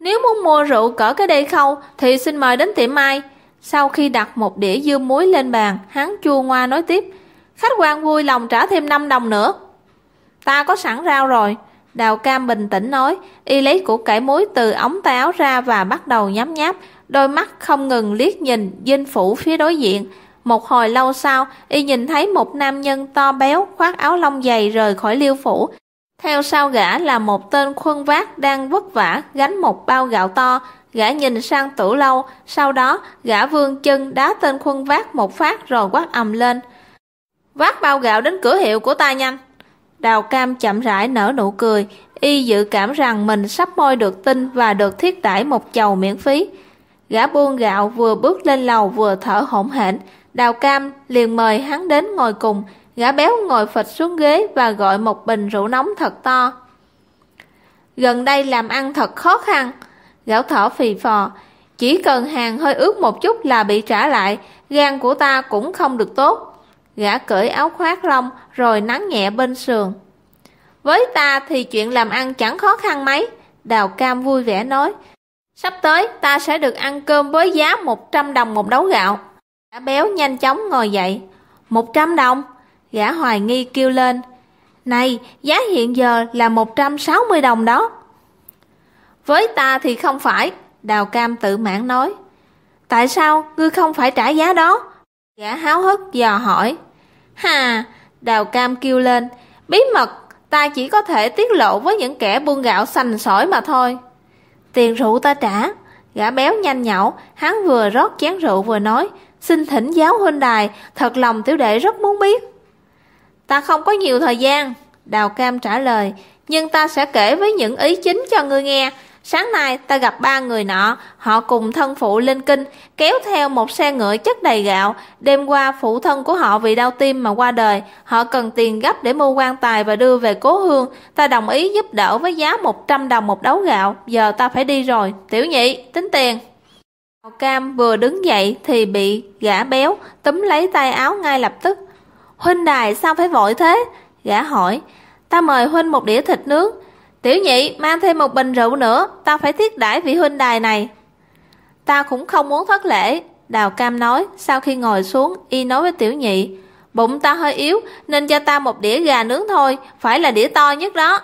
nếu muốn mua rượu cỡ cái đây khâu thì xin mời đến tiệm mai. Sau khi đặt một đĩa dưa muối lên bàn, hắn chua ngoa nói tiếp, khách quan vui lòng trả thêm 5 đồng nữa. Ta có sẵn rau rồi. Đào Cam bình tĩnh nói, y lấy củ cải muối từ ống tay áo ra và bắt đầu nhắm nháp, đôi mắt không ngừng liếc nhìn dinh phủ phía đối diện. Một hồi lâu sau, y nhìn thấy một nam nhân to béo khoác áo lông dày rời khỏi liêu phủ. Theo sau gã là một tên khuân vác đang vất vả gánh một bao gạo to. Gã nhìn sang tủ lâu, sau đó gã vương chân đá tên khuân vác một phát rồi quát ầm lên. Vác bao gạo đến cửa hiệu của ta nhanh. Đào cam chậm rãi nở nụ cười, y dự cảm rằng mình sắp môi được tin và được thiết đãi một chầu miễn phí. Gã buôn gạo vừa bước lên lầu vừa thở hổn hển, Đào Cam liền mời hắn đến ngồi cùng, gã béo ngồi phịch xuống ghế và gọi một bình rượu nóng thật to. Gần đây làm ăn thật khó khăn, gã thở phì phò, chỉ cần hàng hơi ướt một chút là bị trả lại, gan của ta cũng không được tốt. Gã cởi áo khoác lông rồi nắng nhẹ bên sườn. Với ta thì chuyện làm ăn chẳng khó khăn mấy, Đào Cam vui vẻ nói. Sắp tới ta sẽ được ăn cơm với giá 100 đồng một đấu gạo. Gã béo nhanh chóng ngồi dậy. Một trăm đồng. Gã hoài nghi kêu lên. Này, giá hiện giờ là 160 đồng đó. Với ta thì không phải, Đào Cam tự mãn nói. Tại sao ngươi không phải trả giá đó? Gã háo hức dò hỏi. Hà, Đào Cam kêu lên. Bí mật, ta chỉ có thể tiết lộ với những kẻ buôn gạo xanh sỏi mà thôi. Tiền rượu ta trả. Gã béo nhanh nhậu, hắn vừa rót chén rượu vừa nói. Xin thỉnh giáo huynh đài, thật lòng tiểu đệ rất muốn biết. Ta không có nhiều thời gian, Đào Cam trả lời, nhưng ta sẽ kể với những ý chính cho ngươi nghe. Sáng nay ta gặp ba người nọ, họ cùng thân phụ lên kinh, kéo theo một xe ngựa chất đầy gạo. Đêm qua phụ thân của họ vì đau tim mà qua đời, họ cần tiền gấp để mua quan tài và đưa về cố hương. Ta đồng ý giúp đỡ với giá 100 đồng một đấu gạo, giờ ta phải đi rồi. Tiểu nhị, tính tiền. Cam vừa đứng dậy thì bị gã béo túm lấy tay áo ngay lập tức. Huynh đài sao phải vội thế? Gã hỏi, ta mời huynh một đĩa thịt nướng. Tiểu nhị mang thêm một bình rượu nữa, ta phải thiết đãi vị huynh đài này. Ta cũng không muốn thất lễ, Đào Cam nói, sau khi ngồi xuống, y nói với tiểu nhị, bụng ta hơi yếu nên cho ta một đĩa gà nướng thôi, phải là đĩa to nhất đó.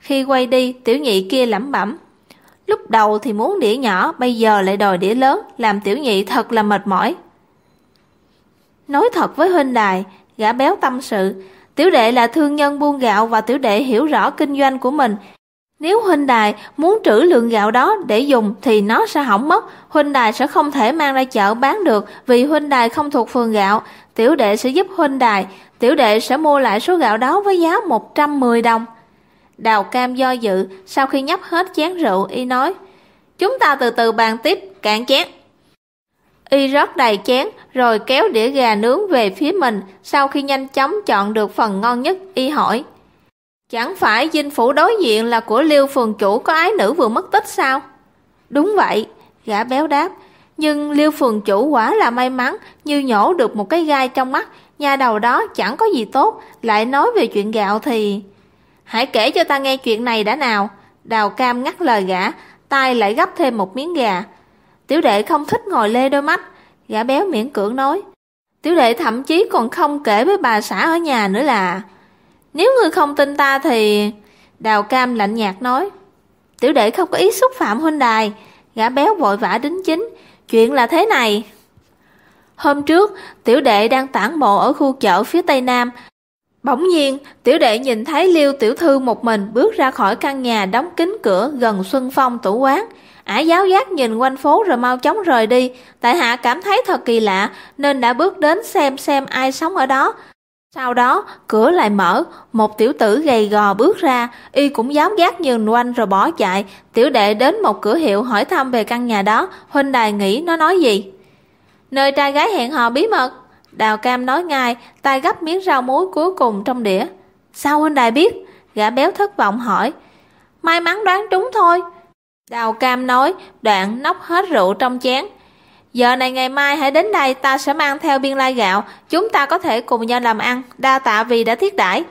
Khi quay đi, tiểu nhị kia lẩm bẩm, Lúc đầu thì muốn đĩa nhỏ, bây giờ lại đòi đĩa lớn, làm tiểu nhị thật là mệt mỏi. Nói thật với huynh đài, gã béo tâm sự, tiểu đệ là thương nhân buôn gạo và tiểu đệ hiểu rõ kinh doanh của mình. Nếu huynh đài muốn trữ lượng gạo đó để dùng thì nó sẽ hỏng mất, huynh đài sẽ không thể mang ra chợ bán được vì huynh đài không thuộc phường gạo. Tiểu đệ sẽ giúp huynh đài, tiểu đệ sẽ mua lại số gạo đó với giá 110 đồng. Đào cam do dự, sau khi nhấp hết chén rượu, y nói, chúng ta từ từ bàn tiếp, cạn chén. Y rót đầy chén, rồi kéo đĩa gà nướng về phía mình, sau khi nhanh chóng chọn được phần ngon nhất, y hỏi, Chẳng phải dinh phủ đối diện là của liêu phường chủ có ái nữ vừa mất tích sao? Đúng vậy, gã béo đáp, nhưng liêu phường chủ quả là may mắn như nhổ được một cái gai trong mắt, nhà đầu đó chẳng có gì tốt, lại nói về chuyện gạo thì... Hãy kể cho ta nghe chuyện này đã nào. Đào cam ngắt lời gã, tay lại gấp thêm một miếng gà. Tiểu đệ không thích ngồi lê đôi mắt. Gã béo miễn cưỡng nói. Tiểu đệ thậm chí còn không kể với bà xã ở nhà nữa là Nếu ngươi không tin ta thì... Đào cam lạnh nhạt nói. Tiểu đệ không có ý xúc phạm huynh đài. Gã béo vội vã đính chính. Chuyện là thế này. Hôm trước, tiểu đệ đang tản bộ ở khu chợ phía tây nam, Bỗng nhiên, tiểu đệ nhìn thấy Liêu tiểu thư một mình bước ra khỏi căn nhà đóng kín cửa gần Xuân Phong tủ quán. Ả giáo giác nhìn quanh phố rồi mau chóng rời đi. Tại hạ cảm thấy thật kỳ lạ nên đã bước đến xem xem ai sống ở đó. Sau đó, cửa lại mở, một tiểu tử gầy gò bước ra, y cũng giáo giác nhìn quanh rồi bỏ chạy. Tiểu đệ đến một cửa hiệu hỏi thăm về căn nhà đó, huynh đài nghĩ nó nói gì? Nơi trai gái hẹn hò bí mật. Đào Cam nói ngay, tay gấp miếng rau muối cuối cùng trong đĩa. Sao huynh đài biết? Gã béo thất vọng hỏi. May mắn đoán trúng thôi. Đào Cam nói, đoạn nóc hết rượu trong chén. Giờ này ngày mai hãy đến đây ta sẽ mang theo biên lai gạo, chúng ta có thể cùng nhau làm ăn, đa tạ vì đã thiết đãi.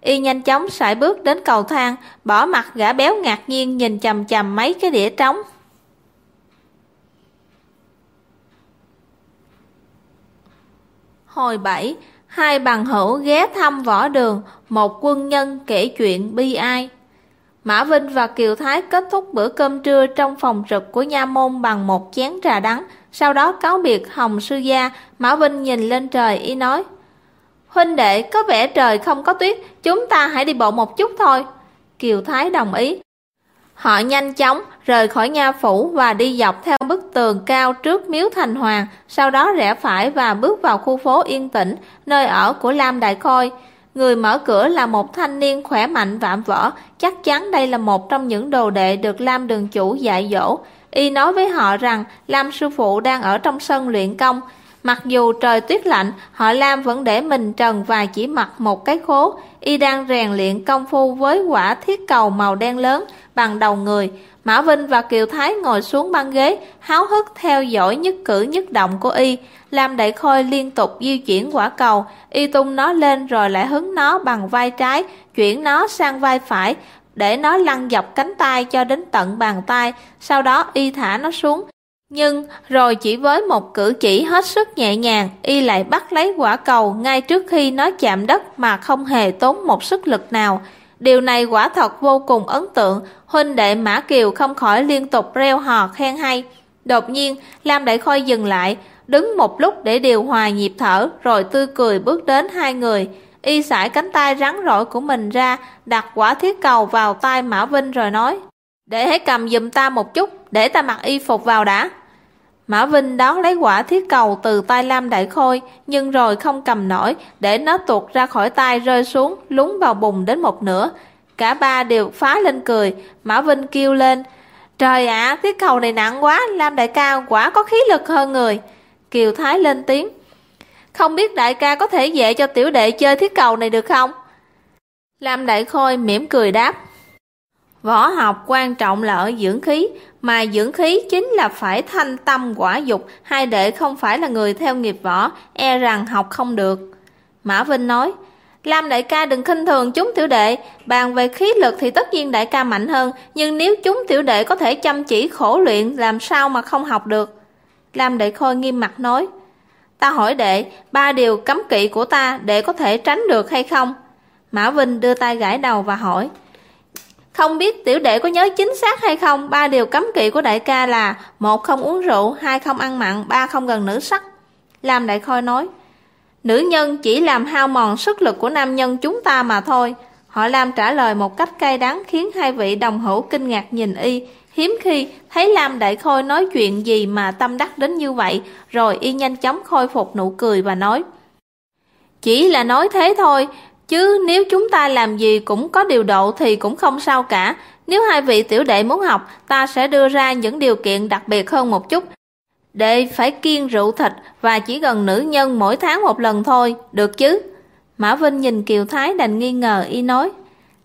Y nhanh chóng sải bước đến cầu thang, bỏ mặt gã béo ngạc nhiên nhìn chầm chầm mấy cái đĩa trống. Hồi 7, hai bằng hữu ghé thăm võ đường, một quân nhân kể chuyện bi ai. Mã Vinh và Kiều Thái kết thúc bữa cơm trưa trong phòng trực của nha môn bằng một chén trà đắng. Sau đó cáo biệt Hồng Sư Gia, Mã Vinh nhìn lên trời y nói Huynh đệ, có vẻ trời không có tuyết, chúng ta hãy đi bộ một chút thôi. Kiều Thái đồng ý. Họ nhanh chóng rời khỏi nha phủ và đi dọc theo bức tường cao trước miếu thành hoàng, sau đó rẽ phải và bước vào khu phố yên tĩnh, nơi ở của Lam Đại Khôi. Người mở cửa là một thanh niên khỏe mạnh vạm vỡ, chắc chắn đây là một trong những đồ đệ được Lam đường chủ dạy dỗ. Y nói với họ rằng Lam sư phụ đang ở trong sân luyện công. Mặc dù trời tuyết lạnh, họ Lam vẫn để mình trần và chỉ mặc một cái khố. Y đang rèn luyện công phu với quả thiết cầu màu đen lớn bằng đầu người. Mã Vinh và Kiều Thái ngồi xuống băng ghế, háo hức theo dõi nhất cử nhất động của Y. Lam Đại Khôi liên tục di chuyển quả cầu, Y tung nó lên rồi lại hứng nó bằng vai trái, chuyển nó sang vai phải, để nó lăn dọc cánh tay cho đến tận bàn tay, sau đó Y thả nó xuống. Nhưng rồi chỉ với một cử chỉ hết sức nhẹ nhàng, Y lại bắt lấy quả cầu ngay trước khi nó chạm đất mà không hề tốn một sức lực nào. Điều này quả thật vô cùng ấn tượng, huynh đệ Mã Kiều không khỏi liên tục reo hò khen hay. Đột nhiên, Lam Đại Khôi dừng lại, đứng một lúc để điều hòa nhịp thở, rồi tươi cười bước đến hai người. Y sải cánh tay rắn rỏi của mình ra, đặt quả thiết cầu vào tay Mã Vinh rồi nói, để hãy cầm giùm ta một chút, để ta mặc y phục vào đã. Mã Vinh đón lấy quả thiết cầu từ tay Lam Đại Khôi, nhưng rồi không cầm nổi, để nó tuột ra khỏi tay rơi xuống, lún vào bùn đến một nửa. Cả ba đều phá lên cười, Mã Vinh kêu lên, Trời ạ, thiết cầu này nặng quá, Lam Đại ca quả có khí lực hơn người. Kiều Thái lên tiếng, Không biết đại ca có thể dạy cho tiểu đệ chơi thiết cầu này được không? Lam Đại Khôi mỉm cười đáp, Võ học quan trọng là ở dưỡng khí, mà dưỡng khí chính là phải thanh tâm quả dục, hai đệ không phải là người theo nghiệp võ, e rằng học không được. Mã Vinh nói, Lam đại ca đừng khinh thường chúng tiểu đệ, bàn về khí lực thì tất nhiên đại ca mạnh hơn, nhưng nếu chúng tiểu đệ có thể chăm chỉ khổ luyện làm sao mà không học được. Lam đại khôi nghiêm mặt nói, ta hỏi đệ, ba điều cấm kỵ của ta đệ có thể tránh được hay không? Mã Vinh đưa tay gãi đầu và hỏi, không biết tiểu đệ có nhớ chính xác hay không, ba điều cấm kỵ của đại ca là một không uống rượu, hai không ăn mặn, ba không gần nữ sắc. Lam Đại Khôi nói, nữ nhân chỉ làm hao mòn sức lực của nam nhân chúng ta mà thôi. Họ Lam trả lời một cách cay đắng khiến hai vị đồng hữu kinh ngạc nhìn y, hiếm khi thấy Lam Đại Khôi nói chuyện gì mà tâm đắc đến như vậy, rồi y nhanh chóng khôi phục nụ cười và nói, chỉ là nói thế thôi, Chứ nếu chúng ta làm gì cũng có điều độ thì cũng không sao cả. Nếu hai vị tiểu đệ muốn học, ta sẽ đưa ra những điều kiện đặc biệt hơn một chút. Đệ phải kiêng rượu thịt và chỉ gần nữ nhân mỗi tháng một lần thôi, được chứ? Mã Vinh nhìn Kiều Thái đành nghi ngờ y nói.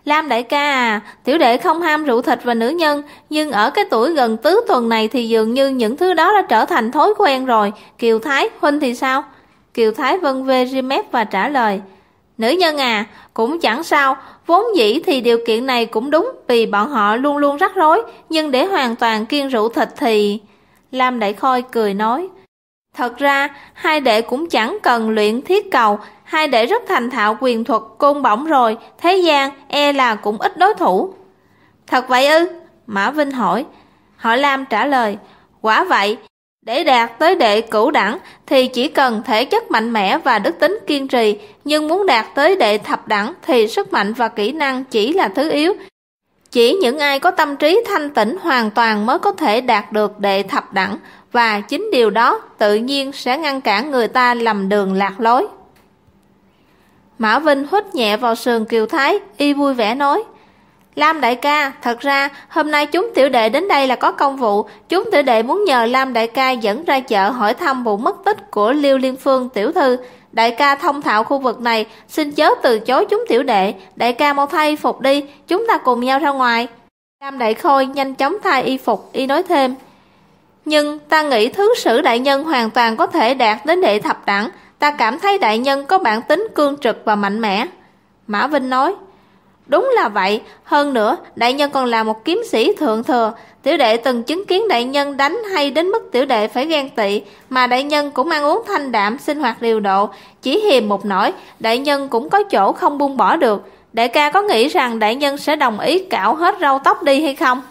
Lam đại ca à, tiểu đệ không ham rượu thịt và nữ nhân, nhưng ở cái tuổi gần tứ tuần này thì dường như những thứ đó đã trở thành thói quen rồi. Kiều Thái, Huynh thì sao? Kiều Thái vân vê ri mép và trả lời. Nữ nhân à, cũng chẳng sao, vốn dĩ thì điều kiện này cũng đúng vì bọn họ luôn luôn rắc rối, nhưng để hoàn toàn kiêng rượu thịt thì... Lam Đại Khôi cười nói, Thật ra, hai đệ cũng chẳng cần luyện thiết cầu, hai đệ rất thành thạo quyền thuật côn bổng rồi, thế gian e là cũng ít đối thủ. Thật vậy ư? Mã Vinh hỏi. Họ Lam trả lời, quả vậy, để đạt tới đệ cửu đẳng thì chỉ cần thể chất mạnh mẽ và đức tính kiên trì, nhưng muốn đạt tới đệ thập đẳng thì sức mạnh và kỹ năng chỉ là thứ yếu. Chỉ những ai có tâm trí thanh tĩnh hoàn toàn mới có thể đạt được đệ thập đẳng và chính điều đó tự nhiên sẽ ngăn cản người ta lầm đường lạc lối. Mã Vinh hít nhẹ vào sườn Kiều Thái, y vui vẻ nói – Lam đại ca, thật ra hôm nay chúng tiểu đệ đến đây là có công vụ, chúng tiểu đệ muốn nhờ Lam đại ca dẫn ra chợ hỏi thăm vụ mất tích của Liêu Liên Phương tiểu thư. Đại ca thông thạo khu vực này, xin chớ từ chối chúng tiểu đệ, đại ca mau thay phục đi, chúng ta cùng nhau ra ngoài. Lam đại khôi nhanh chóng thay y phục, y nói thêm. Nhưng ta nghĩ thứ sử đại nhân hoàn toàn có thể đạt đến đệ thập đẳng, ta cảm thấy đại nhân có bản tính cương trực và mạnh mẽ. Mã Vinh nói, Đúng là vậy, hơn nữa, đại nhân còn là một kiếm sĩ thượng thừa. Tiểu đệ từng chứng kiến đại nhân đánh hay đến mức tiểu đệ phải ghen tị, mà đại nhân cũng ăn uống thanh đạm, sinh hoạt điều độ. Chỉ hiềm một nỗi, đại nhân cũng có chỗ không buông bỏ được. Đại ca có nghĩ rằng đại nhân sẽ đồng ý cạo hết râu tóc đi hay không?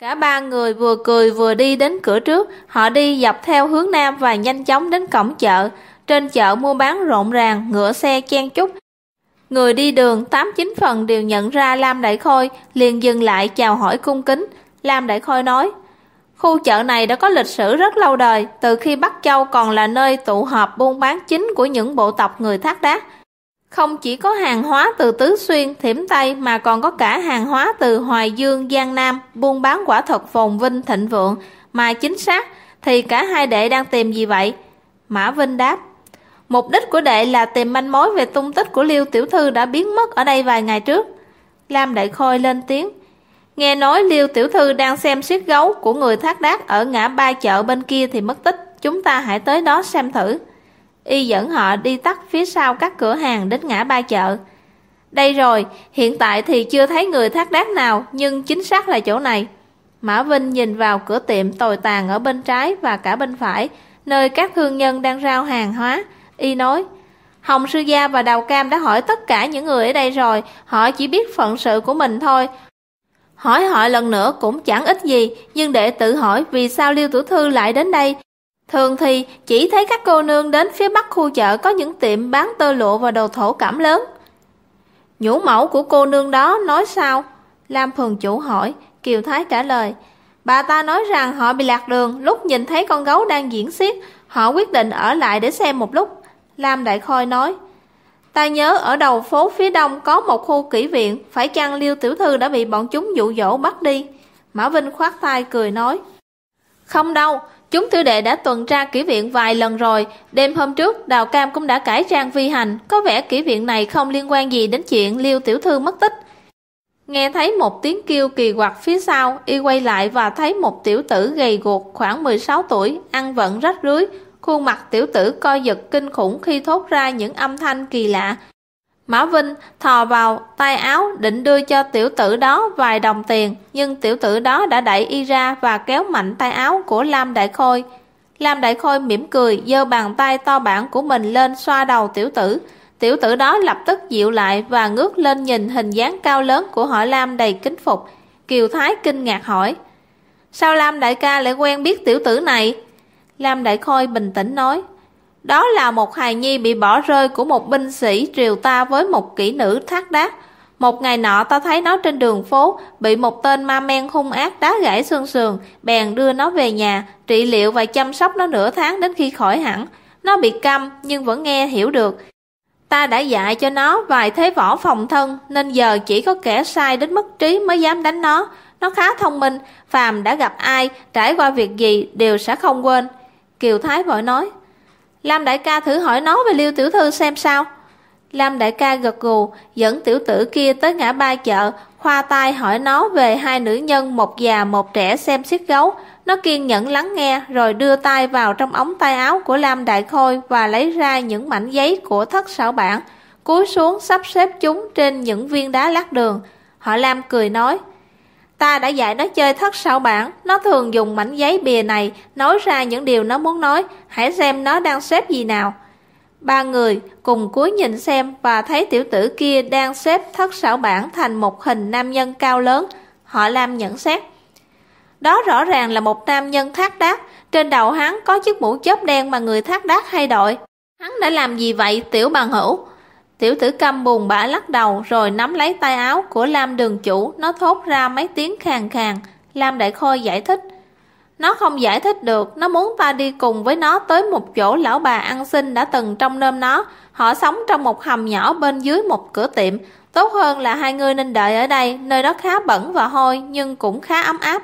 Cả ba người vừa cười vừa đi đến cửa trước, họ đi dọc theo hướng nam và nhanh chóng đến cổng chợ. Trên chợ mua bán rộn ràng, ngựa xe chen chúc. Người đi đường tám chín phần đều nhận ra Lam Đại Khôi, liền dừng lại chào hỏi cung kính. Lam Đại Khôi nói, khu chợ này đã có lịch sử rất lâu đời, từ khi Bắc Châu còn là nơi tụ họp buôn bán chính của những bộ tộc người Thác Đác. Không chỉ có hàng hóa từ Tứ Xuyên, Thiểm Tây mà còn có cả hàng hóa từ Hoài Dương, Giang Nam, buôn bán quả thật phồn vinh thịnh vượng, mà chính xác thì cả hai đệ đang tìm gì vậy? Mã Vinh đáp, mục đích của đệ là tìm manh mối về tung tích của Liêu Tiểu Thư đã biến mất ở đây vài ngày trước. Lam Đại Khôi lên tiếng, nghe nói Liêu Tiểu Thư đang xem siết gấu của người thác đác ở ngã ba chợ bên kia thì mất tích, chúng ta hãy tới đó xem thử y dẫn họ đi tắt phía sau các cửa hàng đến ngã ba chợ. Đây rồi, hiện tại thì chưa thấy người thác đác nào, nhưng chính xác là chỗ này. Mã Vinh nhìn vào cửa tiệm tồi tàn ở bên trái và cả bên phải, nơi các thương nhân đang rao hàng hóa. Y nói, Hồng Sư Gia và Đào Cam đã hỏi tất cả những người ở đây rồi, họ chỉ biết phận sự của mình thôi. Hỏi họ lần nữa cũng chẳng ích gì, nhưng để tự hỏi vì sao Liêu Tử Thư lại đến đây, Thường thì chỉ thấy các cô nương đến phía bắc khu chợ có những tiệm bán tơ lụa và đồ thổ cẩm lớn. Nhũ mẫu của cô nương đó nói sao? Lam Phường chủ hỏi, Kiều Thái trả lời. Bà ta nói rằng họ bị lạc đường, lúc nhìn thấy con gấu đang diễn xiết, họ quyết định ở lại để xem một lúc. Lam Đại Khôi nói, Ta nhớ ở đầu phố phía đông có một khu kỷ viện, phải chăng Liêu Tiểu Thư đã bị bọn chúng dụ dỗ bắt đi? Mã Vinh khoát tay cười nói, Không đâu, Chúng tiểu đệ đã tuần tra kỹ viện vài lần rồi, đêm hôm trước Đào Cam cũng đã cải trang vi hành, có vẻ kỹ viện này không liên quan gì đến chuyện Liêu tiểu thư mất tích. Nghe thấy một tiếng kêu kỳ quặc phía sau, y quay lại và thấy một tiểu tử gầy guộc khoảng 16 tuổi, ăn vận rách rưới, khuôn mặt tiểu tử co giật kinh khủng khi thốt ra những âm thanh kỳ lạ, Mã Vinh thò vào tay áo định đưa cho tiểu tử đó vài đồng tiền, nhưng tiểu tử đó đã đẩy y ra và kéo mạnh tay áo của Lam Đại Khôi. Lam Đại Khôi mỉm cười, giơ bàn tay to bản của mình lên xoa đầu tiểu tử. Tiểu tử đó lập tức dịu lại và ngước lên nhìn hình dáng cao lớn của họ Lam đầy kính phục. Kiều Thái kinh ngạc hỏi, Sao Lam Đại ca lại quen biết tiểu tử này? Lam Đại Khôi bình tĩnh nói, đó là một hài nhi bị bỏ rơi của một binh sĩ triều ta với một kỹ nữ thác đát Một ngày nọ ta thấy nó trên đường phố, bị một tên ma men hung ác đá gãy xương sườn, bèn đưa nó về nhà, trị liệu và chăm sóc nó nửa tháng đến khi khỏi hẳn. Nó bị câm nhưng vẫn nghe hiểu được. Ta đã dạy cho nó vài thế võ phòng thân, nên giờ chỉ có kẻ sai đến mất trí mới dám đánh nó. Nó khá thông minh, phàm đã gặp ai, trải qua việc gì đều sẽ không quên. Kiều Thái vội nói, Lam đại ca thử hỏi nó về Liêu tiểu thư xem sao. Lam đại ca gật gù, dẫn tiểu tử kia tới ngã ba chợ, khoa tai hỏi nó về hai nữ nhân một già một trẻ xem xiết gấu. Nó kiên nhẫn lắng nghe rồi đưa tay vào trong ống tay áo của Lam Đại Khôi và lấy ra những mảnh giấy của thất xảo bản, cúi xuống sắp xếp chúng trên những viên đá lát đường. Họ Lam cười nói, Ta đã dạy nó chơi thất sao bản, nó thường dùng mảnh giấy bìa này nói ra những điều nó muốn nói, hãy xem nó đang xếp gì nào. Ba người cùng cúi nhìn xem và thấy tiểu tử kia đang xếp thất xảo bản thành một hình nam nhân cao lớn. Họ làm nhận xét. Đó rõ ràng là một nam nhân thác đác, trên đầu hắn có chiếc mũ chớp đen mà người thác đác hay đội. Hắn đã làm gì vậy tiểu bằng hữu? Tiểu tử câm buồn bã lắc đầu rồi nắm lấy tay áo của Lam đường chủ, nó thốt ra mấy tiếng khàn khàn. Lam Đại Khôi giải thích. Nó không giải thích được, nó muốn ta đi cùng với nó tới một chỗ lão bà ăn xin đã từng trong nôm nó. Họ sống trong một hầm nhỏ bên dưới một cửa tiệm. Tốt hơn là hai người nên đợi ở đây, nơi đó khá bẩn và hôi nhưng cũng khá ấm áp.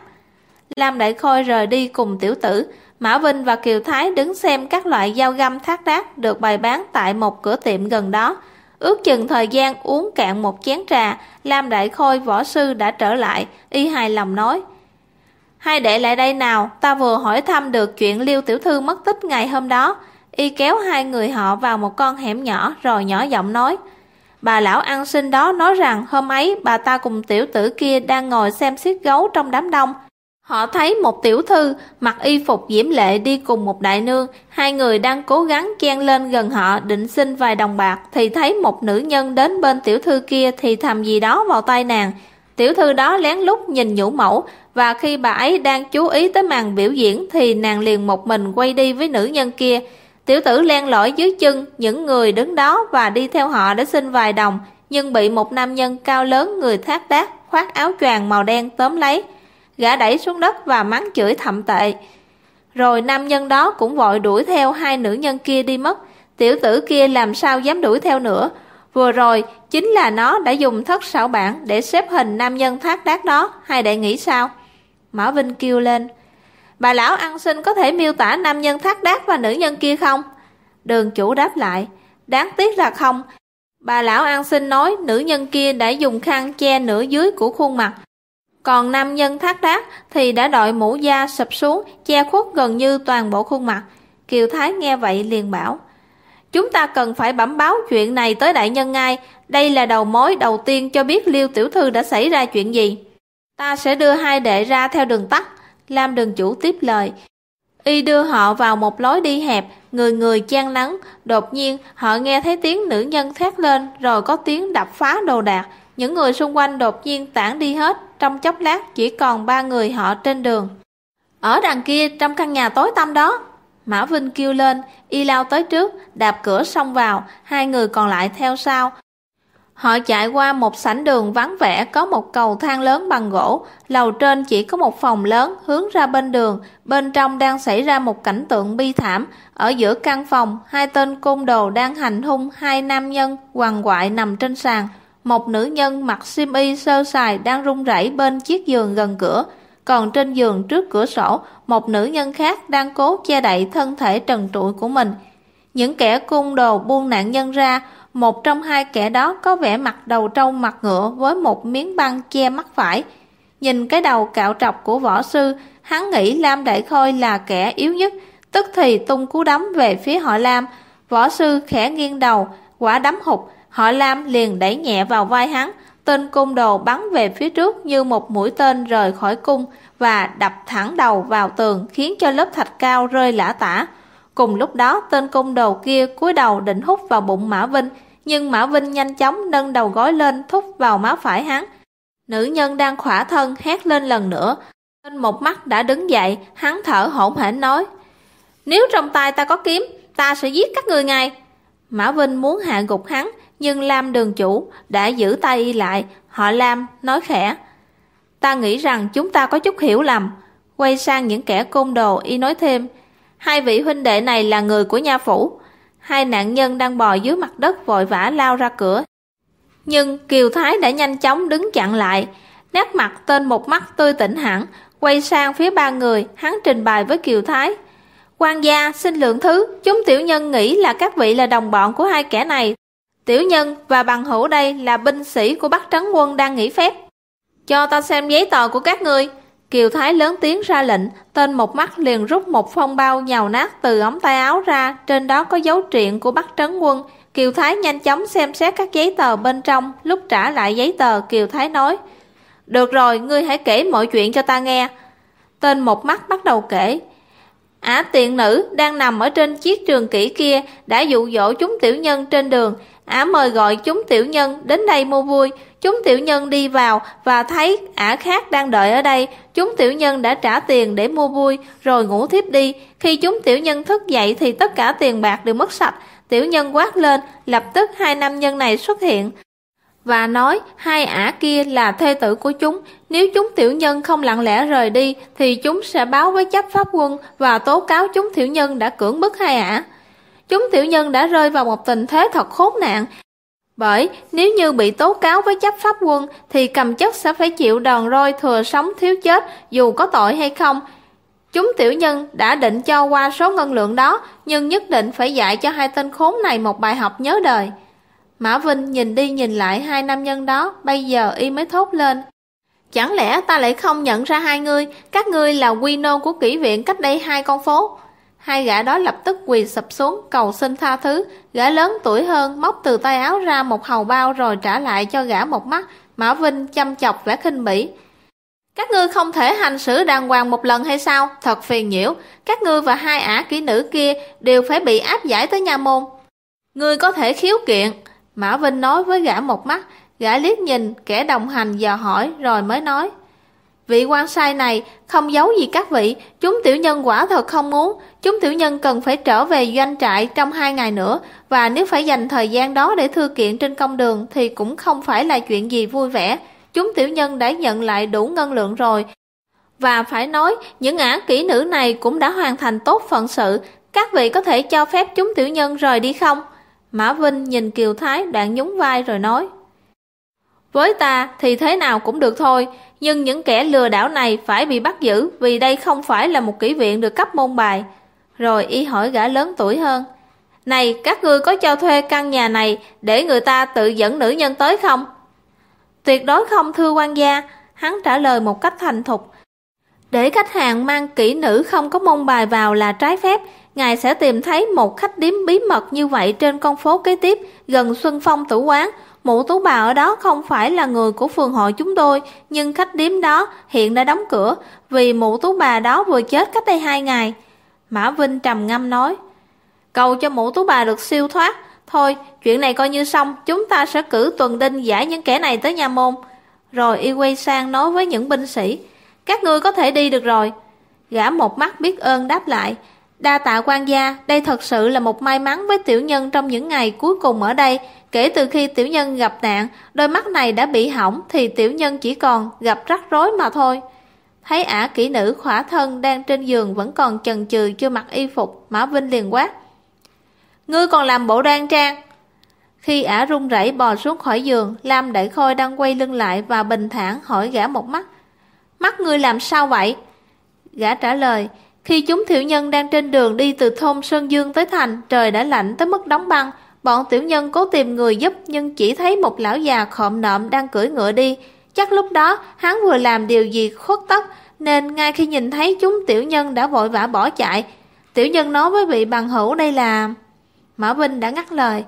Lam Đại Khôi rời đi cùng tiểu tử. Mã Vinh và Kiều Thái đứng xem các loại dao găm thác đác được bày bán tại một cửa tiệm gần đó. Ước chừng thời gian uống cạn một chén trà, Lam Đại Khôi võ sư đã trở lại, y hài lòng nói. Hai đệ lại đây nào, ta vừa hỏi thăm được chuyện Liêu Tiểu Thư mất tích ngày hôm đó. Y kéo hai người họ vào một con hẻm nhỏ rồi nhỏ giọng nói. Bà lão ăn sinh đó nói rằng hôm ấy bà ta cùng tiểu tử kia đang ngồi xem xiết gấu trong đám đông. Họ thấy một tiểu thư mặc y phục diễm lệ đi cùng một đại nương, hai người đang cố gắng chen lên gần họ định xin vài đồng bạc thì thấy một nữ nhân đến bên tiểu thư kia thì thầm gì đó vào tay nàng. Tiểu thư đó lén lút nhìn nhũ mẫu và khi bà ấy đang chú ý tới màn biểu diễn thì nàng liền một mình quay đi với nữ nhân kia. Tiểu tử len lỏi dưới chân những người đứng đó và đi theo họ để xin vài đồng nhưng bị một nam nhân cao lớn người thác đác khoác áo choàng màu đen tóm lấy. Gã đẩy xuống đất và mắng chửi thậm tệ. Rồi nam nhân đó cũng vội đuổi theo hai nữ nhân kia đi mất. Tiểu tử kia làm sao dám đuổi theo nữa. Vừa rồi, chính là nó đã dùng thất xảo bản để xếp hình nam nhân thác đác đó, hai đại nghĩ sao? Mã Vinh kêu lên. Bà lão ăn xin có thể miêu tả nam nhân thác đác và nữ nhân kia không? Đường chủ đáp lại. Đáng tiếc là không. Bà lão ăn xin nói nữ nhân kia đã dùng khăn che nửa dưới của khuôn mặt. Còn nam nhân thác đác thì đã đội mũ da sập xuống, che khuất gần như toàn bộ khuôn mặt. Kiều Thái nghe vậy liền bảo. Chúng ta cần phải bẩm báo chuyện này tới đại nhân ngay. Đây là đầu mối đầu tiên cho biết Liêu Tiểu Thư đã xảy ra chuyện gì. Ta sẽ đưa hai đệ ra theo đường tắt. Lam đường chủ tiếp lời. Y đưa họ vào một lối đi hẹp, người người chan nắng. Đột nhiên, họ nghe thấy tiếng nữ nhân thét lên, rồi có tiếng đập phá đồ đạc. Những người xung quanh đột nhiên tản đi hết, trong chốc lát chỉ còn ba người họ trên đường. Ở đằng kia, trong căn nhà tối tăm đó, Mã Vinh kêu lên, y lao tới trước, đạp cửa xông vào, hai người còn lại theo sau. Họ chạy qua một sảnh đường vắng vẻ có một cầu thang lớn bằng gỗ, lầu trên chỉ có một phòng lớn hướng ra bên đường, bên trong đang xảy ra một cảnh tượng bi thảm. Ở giữa căn phòng, hai tên côn đồ đang hành hung hai nam nhân quằn quại nằm trên sàn. Một nữ nhân mặc xiêm y sơ sài đang run rẩy bên chiếc giường gần cửa. Còn trên giường trước cửa sổ, một nữ nhân khác đang cố che đậy thân thể trần trụi của mình. Những kẻ cung đồ buông nạn nhân ra, một trong hai kẻ đó có vẻ mặt đầu trâu mặt ngựa với một miếng băng che mắt phải. Nhìn cái đầu cạo trọc của võ sư, hắn nghĩ Lam Đại Khôi là kẻ yếu nhất, tức thì tung cú đấm về phía họ Lam. Võ sư khẽ nghiêng đầu, quả đấm hụt, họ Lam liền đẩy nhẹ vào vai hắn, tên cung đồ bắn về phía trước như một mũi tên rời khỏi cung và đập thẳng đầu vào tường khiến cho lớp thạch cao rơi lả tả. Cùng lúc đó tên cung đồ kia cúi đầu định hút vào bụng Mã Vinh, nhưng Mã Vinh nhanh chóng nâng đầu gối lên thúc vào má phải hắn. Nữ nhân đang khỏa thân hét lên lần nữa. Tên một mắt đã đứng dậy, hắn thở hổn hển nói. Nếu trong tay ta có kiếm, ta sẽ giết các người ngay. Mã Vinh muốn hạ gục hắn, nhưng Lam đường chủ đã giữ tay y lại. Họ Lam nói khẽ. Ta nghĩ rằng chúng ta có chút hiểu lầm. Quay sang những kẻ côn đồ y nói thêm. Hai vị huynh đệ này là người của nha phủ. Hai nạn nhân đang bò dưới mặt đất vội vã lao ra cửa. Nhưng Kiều Thái đã nhanh chóng đứng chặn lại. Nét mặt tên một mắt tươi tỉnh hẳn, quay sang phía ba người, hắn trình bày với Kiều Thái. quan gia xin lượng thứ, chúng tiểu nhân nghĩ là các vị là đồng bọn của hai kẻ này. Tiểu nhân và bằng hữu đây là binh sĩ của Bắc Trấn Quân đang nghỉ phép. Cho ta xem giấy tờ của các ngươi. Kiều Thái lớn tiếng ra lệnh, tên một mắt liền rút một phong bao nhào nát từ ống tay áo ra, trên đó có dấu triện của Bắc Trấn Quân. Kiều Thái nhanh chóng xem xét các giấy tờ bên trong, lúc trả lại giấy tờ Kiều Thái nói, Được rồi, ngươi hãy kể mọi chuyện cho ta nghe. Tên một mắt bắt đầu kể, Ả tiện nữ đang nằm ở trên chiếc trường kỷ kia đã dụ dỗ chúng tiểu nhân trên đường. Ả mời gọi chúng tiểu nhân đến đây mua vui. Chúng tiểu nhân đi vào và thấy ả khác đang đợi ở đây. Chúng tiểu nhân đã trả tiền để mua vui rồi ngủ thiếp đi. Khi chúng tiểu nhân thức dậy thì tất cả tiền bạc đều mất sạch. Tiểu nhân quát lên, lập tức hai nam nhân này xuất hiện và nói hai ả kia là thê tử của chúng. Nếu chúng tiểu nhân không lặng lẽ rời đi thì chúng sẽ báo với chấp pháp quân và tố cáo chúng tiểu nhân đã cưỡng bức hai ả. Chúng tiểu nhân đã rơi vào một tình thế thật khốn nạn. Bởi nếu như bị tố cáo với chấp pháp quân thì cầm chất sẽ phải chịu đòn roi thừa sống thiếu chết dù có tội hay không. Chúng tiểu nhân đã định cho qua số ngân lượng đó nhưng nhất định phải dạy cho hai tên khốn này một bài học nhớ đời. Mã Vinh nhìn đi nhìn lại hai nam nhân đó, bây giờ y mới thốt lên. Chẳng lẽ ta lại không nhận ra hai ngươi, các ngươi là quy nô của kỹ viện cách đây hai con phố. Hai gã đó lập tức quỳ sập xuống, cầu xin tha thứ. Gã lớn tuổi hơn, móc từ tay áo ra một hầu bao rồi trả lại cho gã một mắt. Mã Vinh chăm chọc vẻ khinh bỉ. Các ngươi không thể hành xử đàng hoàng một lần hay sao? Thật phiền nhiễu. Các ngươi và hai ả kỹ nữ kia đều phải bị áp giải tới nhà môn. Ngươi có thể khiếu kiện, Mã Vinh nói với gã một mắt, Gã liếc nhìn, kẻ đồng hành dò hỏi rồi mới nói. Vị quan sai này không giấu gì các vị, chúng tiểu nhân quả thật không muốn, chúng tiểu nhân cần phải trở về doanh trại trong hai ngày nữa, và nếu phải dành thời gian đó để thư kiện trên công đường thì cũng không phải là chuyện gì vui vẻ. Chúng tiểu nhân đã nhận lại đủ ngân lượng rồi, và phải nói, những ả kỹ nữ này cũng đã hoàn thành tốt phận sự, các vị có thể cho phép chúng tiểu nhân rời đi không? Mã Vinh nhìn Kiều Thái đoạn nhún vai rồi nói. Với ta thì thế nào cũng được thôi, nhưng những kẻ lừa đảo này phải bị bắt giữ vì đây không phải là một kỹ viện được cấp môn bài. Rồi y hỏi gã lớn tuổi hơn. Này, các ngươi có cho thuê căn nhà này để người ta tự dẫn nữ nhân tới không? Tuyệt đối không thưa quan gia, hắn trả lời một cách thành thục. Để khách hàng mang kỹ nữ không có môn bài vào là trái phép, ngài sẽ tìm thấy một khách điếm bí mật như vậy trên con phố kế tiếp, gần Xuân Phong Tử Quán. Mụ tú bà ở đó không phải là người của phường hội chúng tôi, nhưng khách điếm đó hiện đã đóng cửa vì mụ tú bà đó vừa chết cách đây hai ngày. Mã Vinh trầm ngâm nói, cầu cho mụ tú bà được siêu thoát. Thôi, chuyện này coi như xong, chúng ta sẽ cử tuần đinh giải những kẻ này tới nhà môn. Rồi y quay sang nói với những binh sĩ, các ngươi có thể đi được rồi. Gã một mắt biết ơn đáp lại, Đa tạ quan gia, đây thật sự là một may mắn với tiểu nhân trong những ngày cuối cùng ở đây. Kể từ khi tiểu nhân gặp nạn, đôi mắt này đã bị hỏng thì tiểu nhân chỉ còn gặp rắc rối mà thôi. Thấy ả kỹ nữ khỏa thân đang trên giường vẫn còn chần chừ chưa mặc y phục, Mã Vinh liền quát. Ngươi còn làm bộ đoan trang. Khi ả run rẩy bò xuống khỏi giường, Lam Đại Khôi đang quay lưng lại và bình thản hỏi gã một mắt. Mắt ngươi làm sao vậy? Gã trả lời, khi chúng tiểu nhân đang trên đường đi từ thôn Sơn Dương tới thành, trời đã lạnh tới mức đóng băng. Bọn tiểu nhân cố tìm người giúp nhưng chỉ thấy một lão già khộm nộm đang cưỡi ngựa đi. Chắc lúc đó hắn vừa làm điều gì khuất tất nên ngay khi nhìn thấy chúng tiểu nhân đã vội vã bỏ chạy. Tiểu nhân nói với vị bằng hữu đây là... Mã Vinh đã ngắt lời.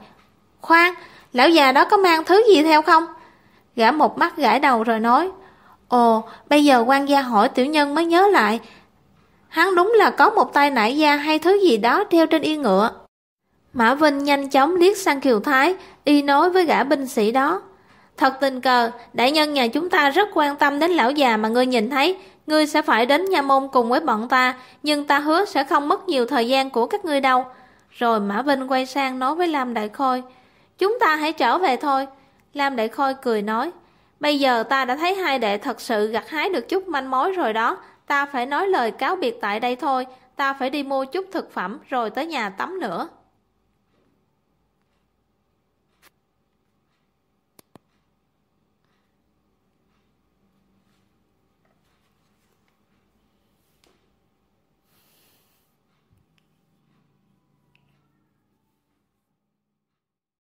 Khoan, lão già đó có mang thứ gì theo không? Gã một mắt gãi đầu rồi nói. Ồ, bây giờ quan gia hỏi tiểu nhân mới nhớ lại Hắn đúng là có một tay nải da hay thứ gì đó treo trên yên ngựa. Mã Vinh nhanh chóng liếc sang Kiều Thái, y nói với gã binh sĩ đó. Thật tình cờ, đại nhân nhà chúng ta rất quan tâm đến lão già mà ngươi nhìn thấy. Ngươi sẽ phải đến nhà môn cùng với bọn ta, nhưng ta hứa sẽ không mất nhiều thời gian của các ngươi đâu. Rồi Mã Vinh quay sang nói với Lam Đại Khôi. Chúng ta hãy trở về thôi. Lam Đại Khôi cười nói. Bây giờ ta đã thấy hai đệ thật sự gặt hái được chút manh mối rồi đó. Ta phải nói lời cáo biệt tại đây thôi, ta phải đi mua chút thực phẩm rồi tới nhà tắm nữa.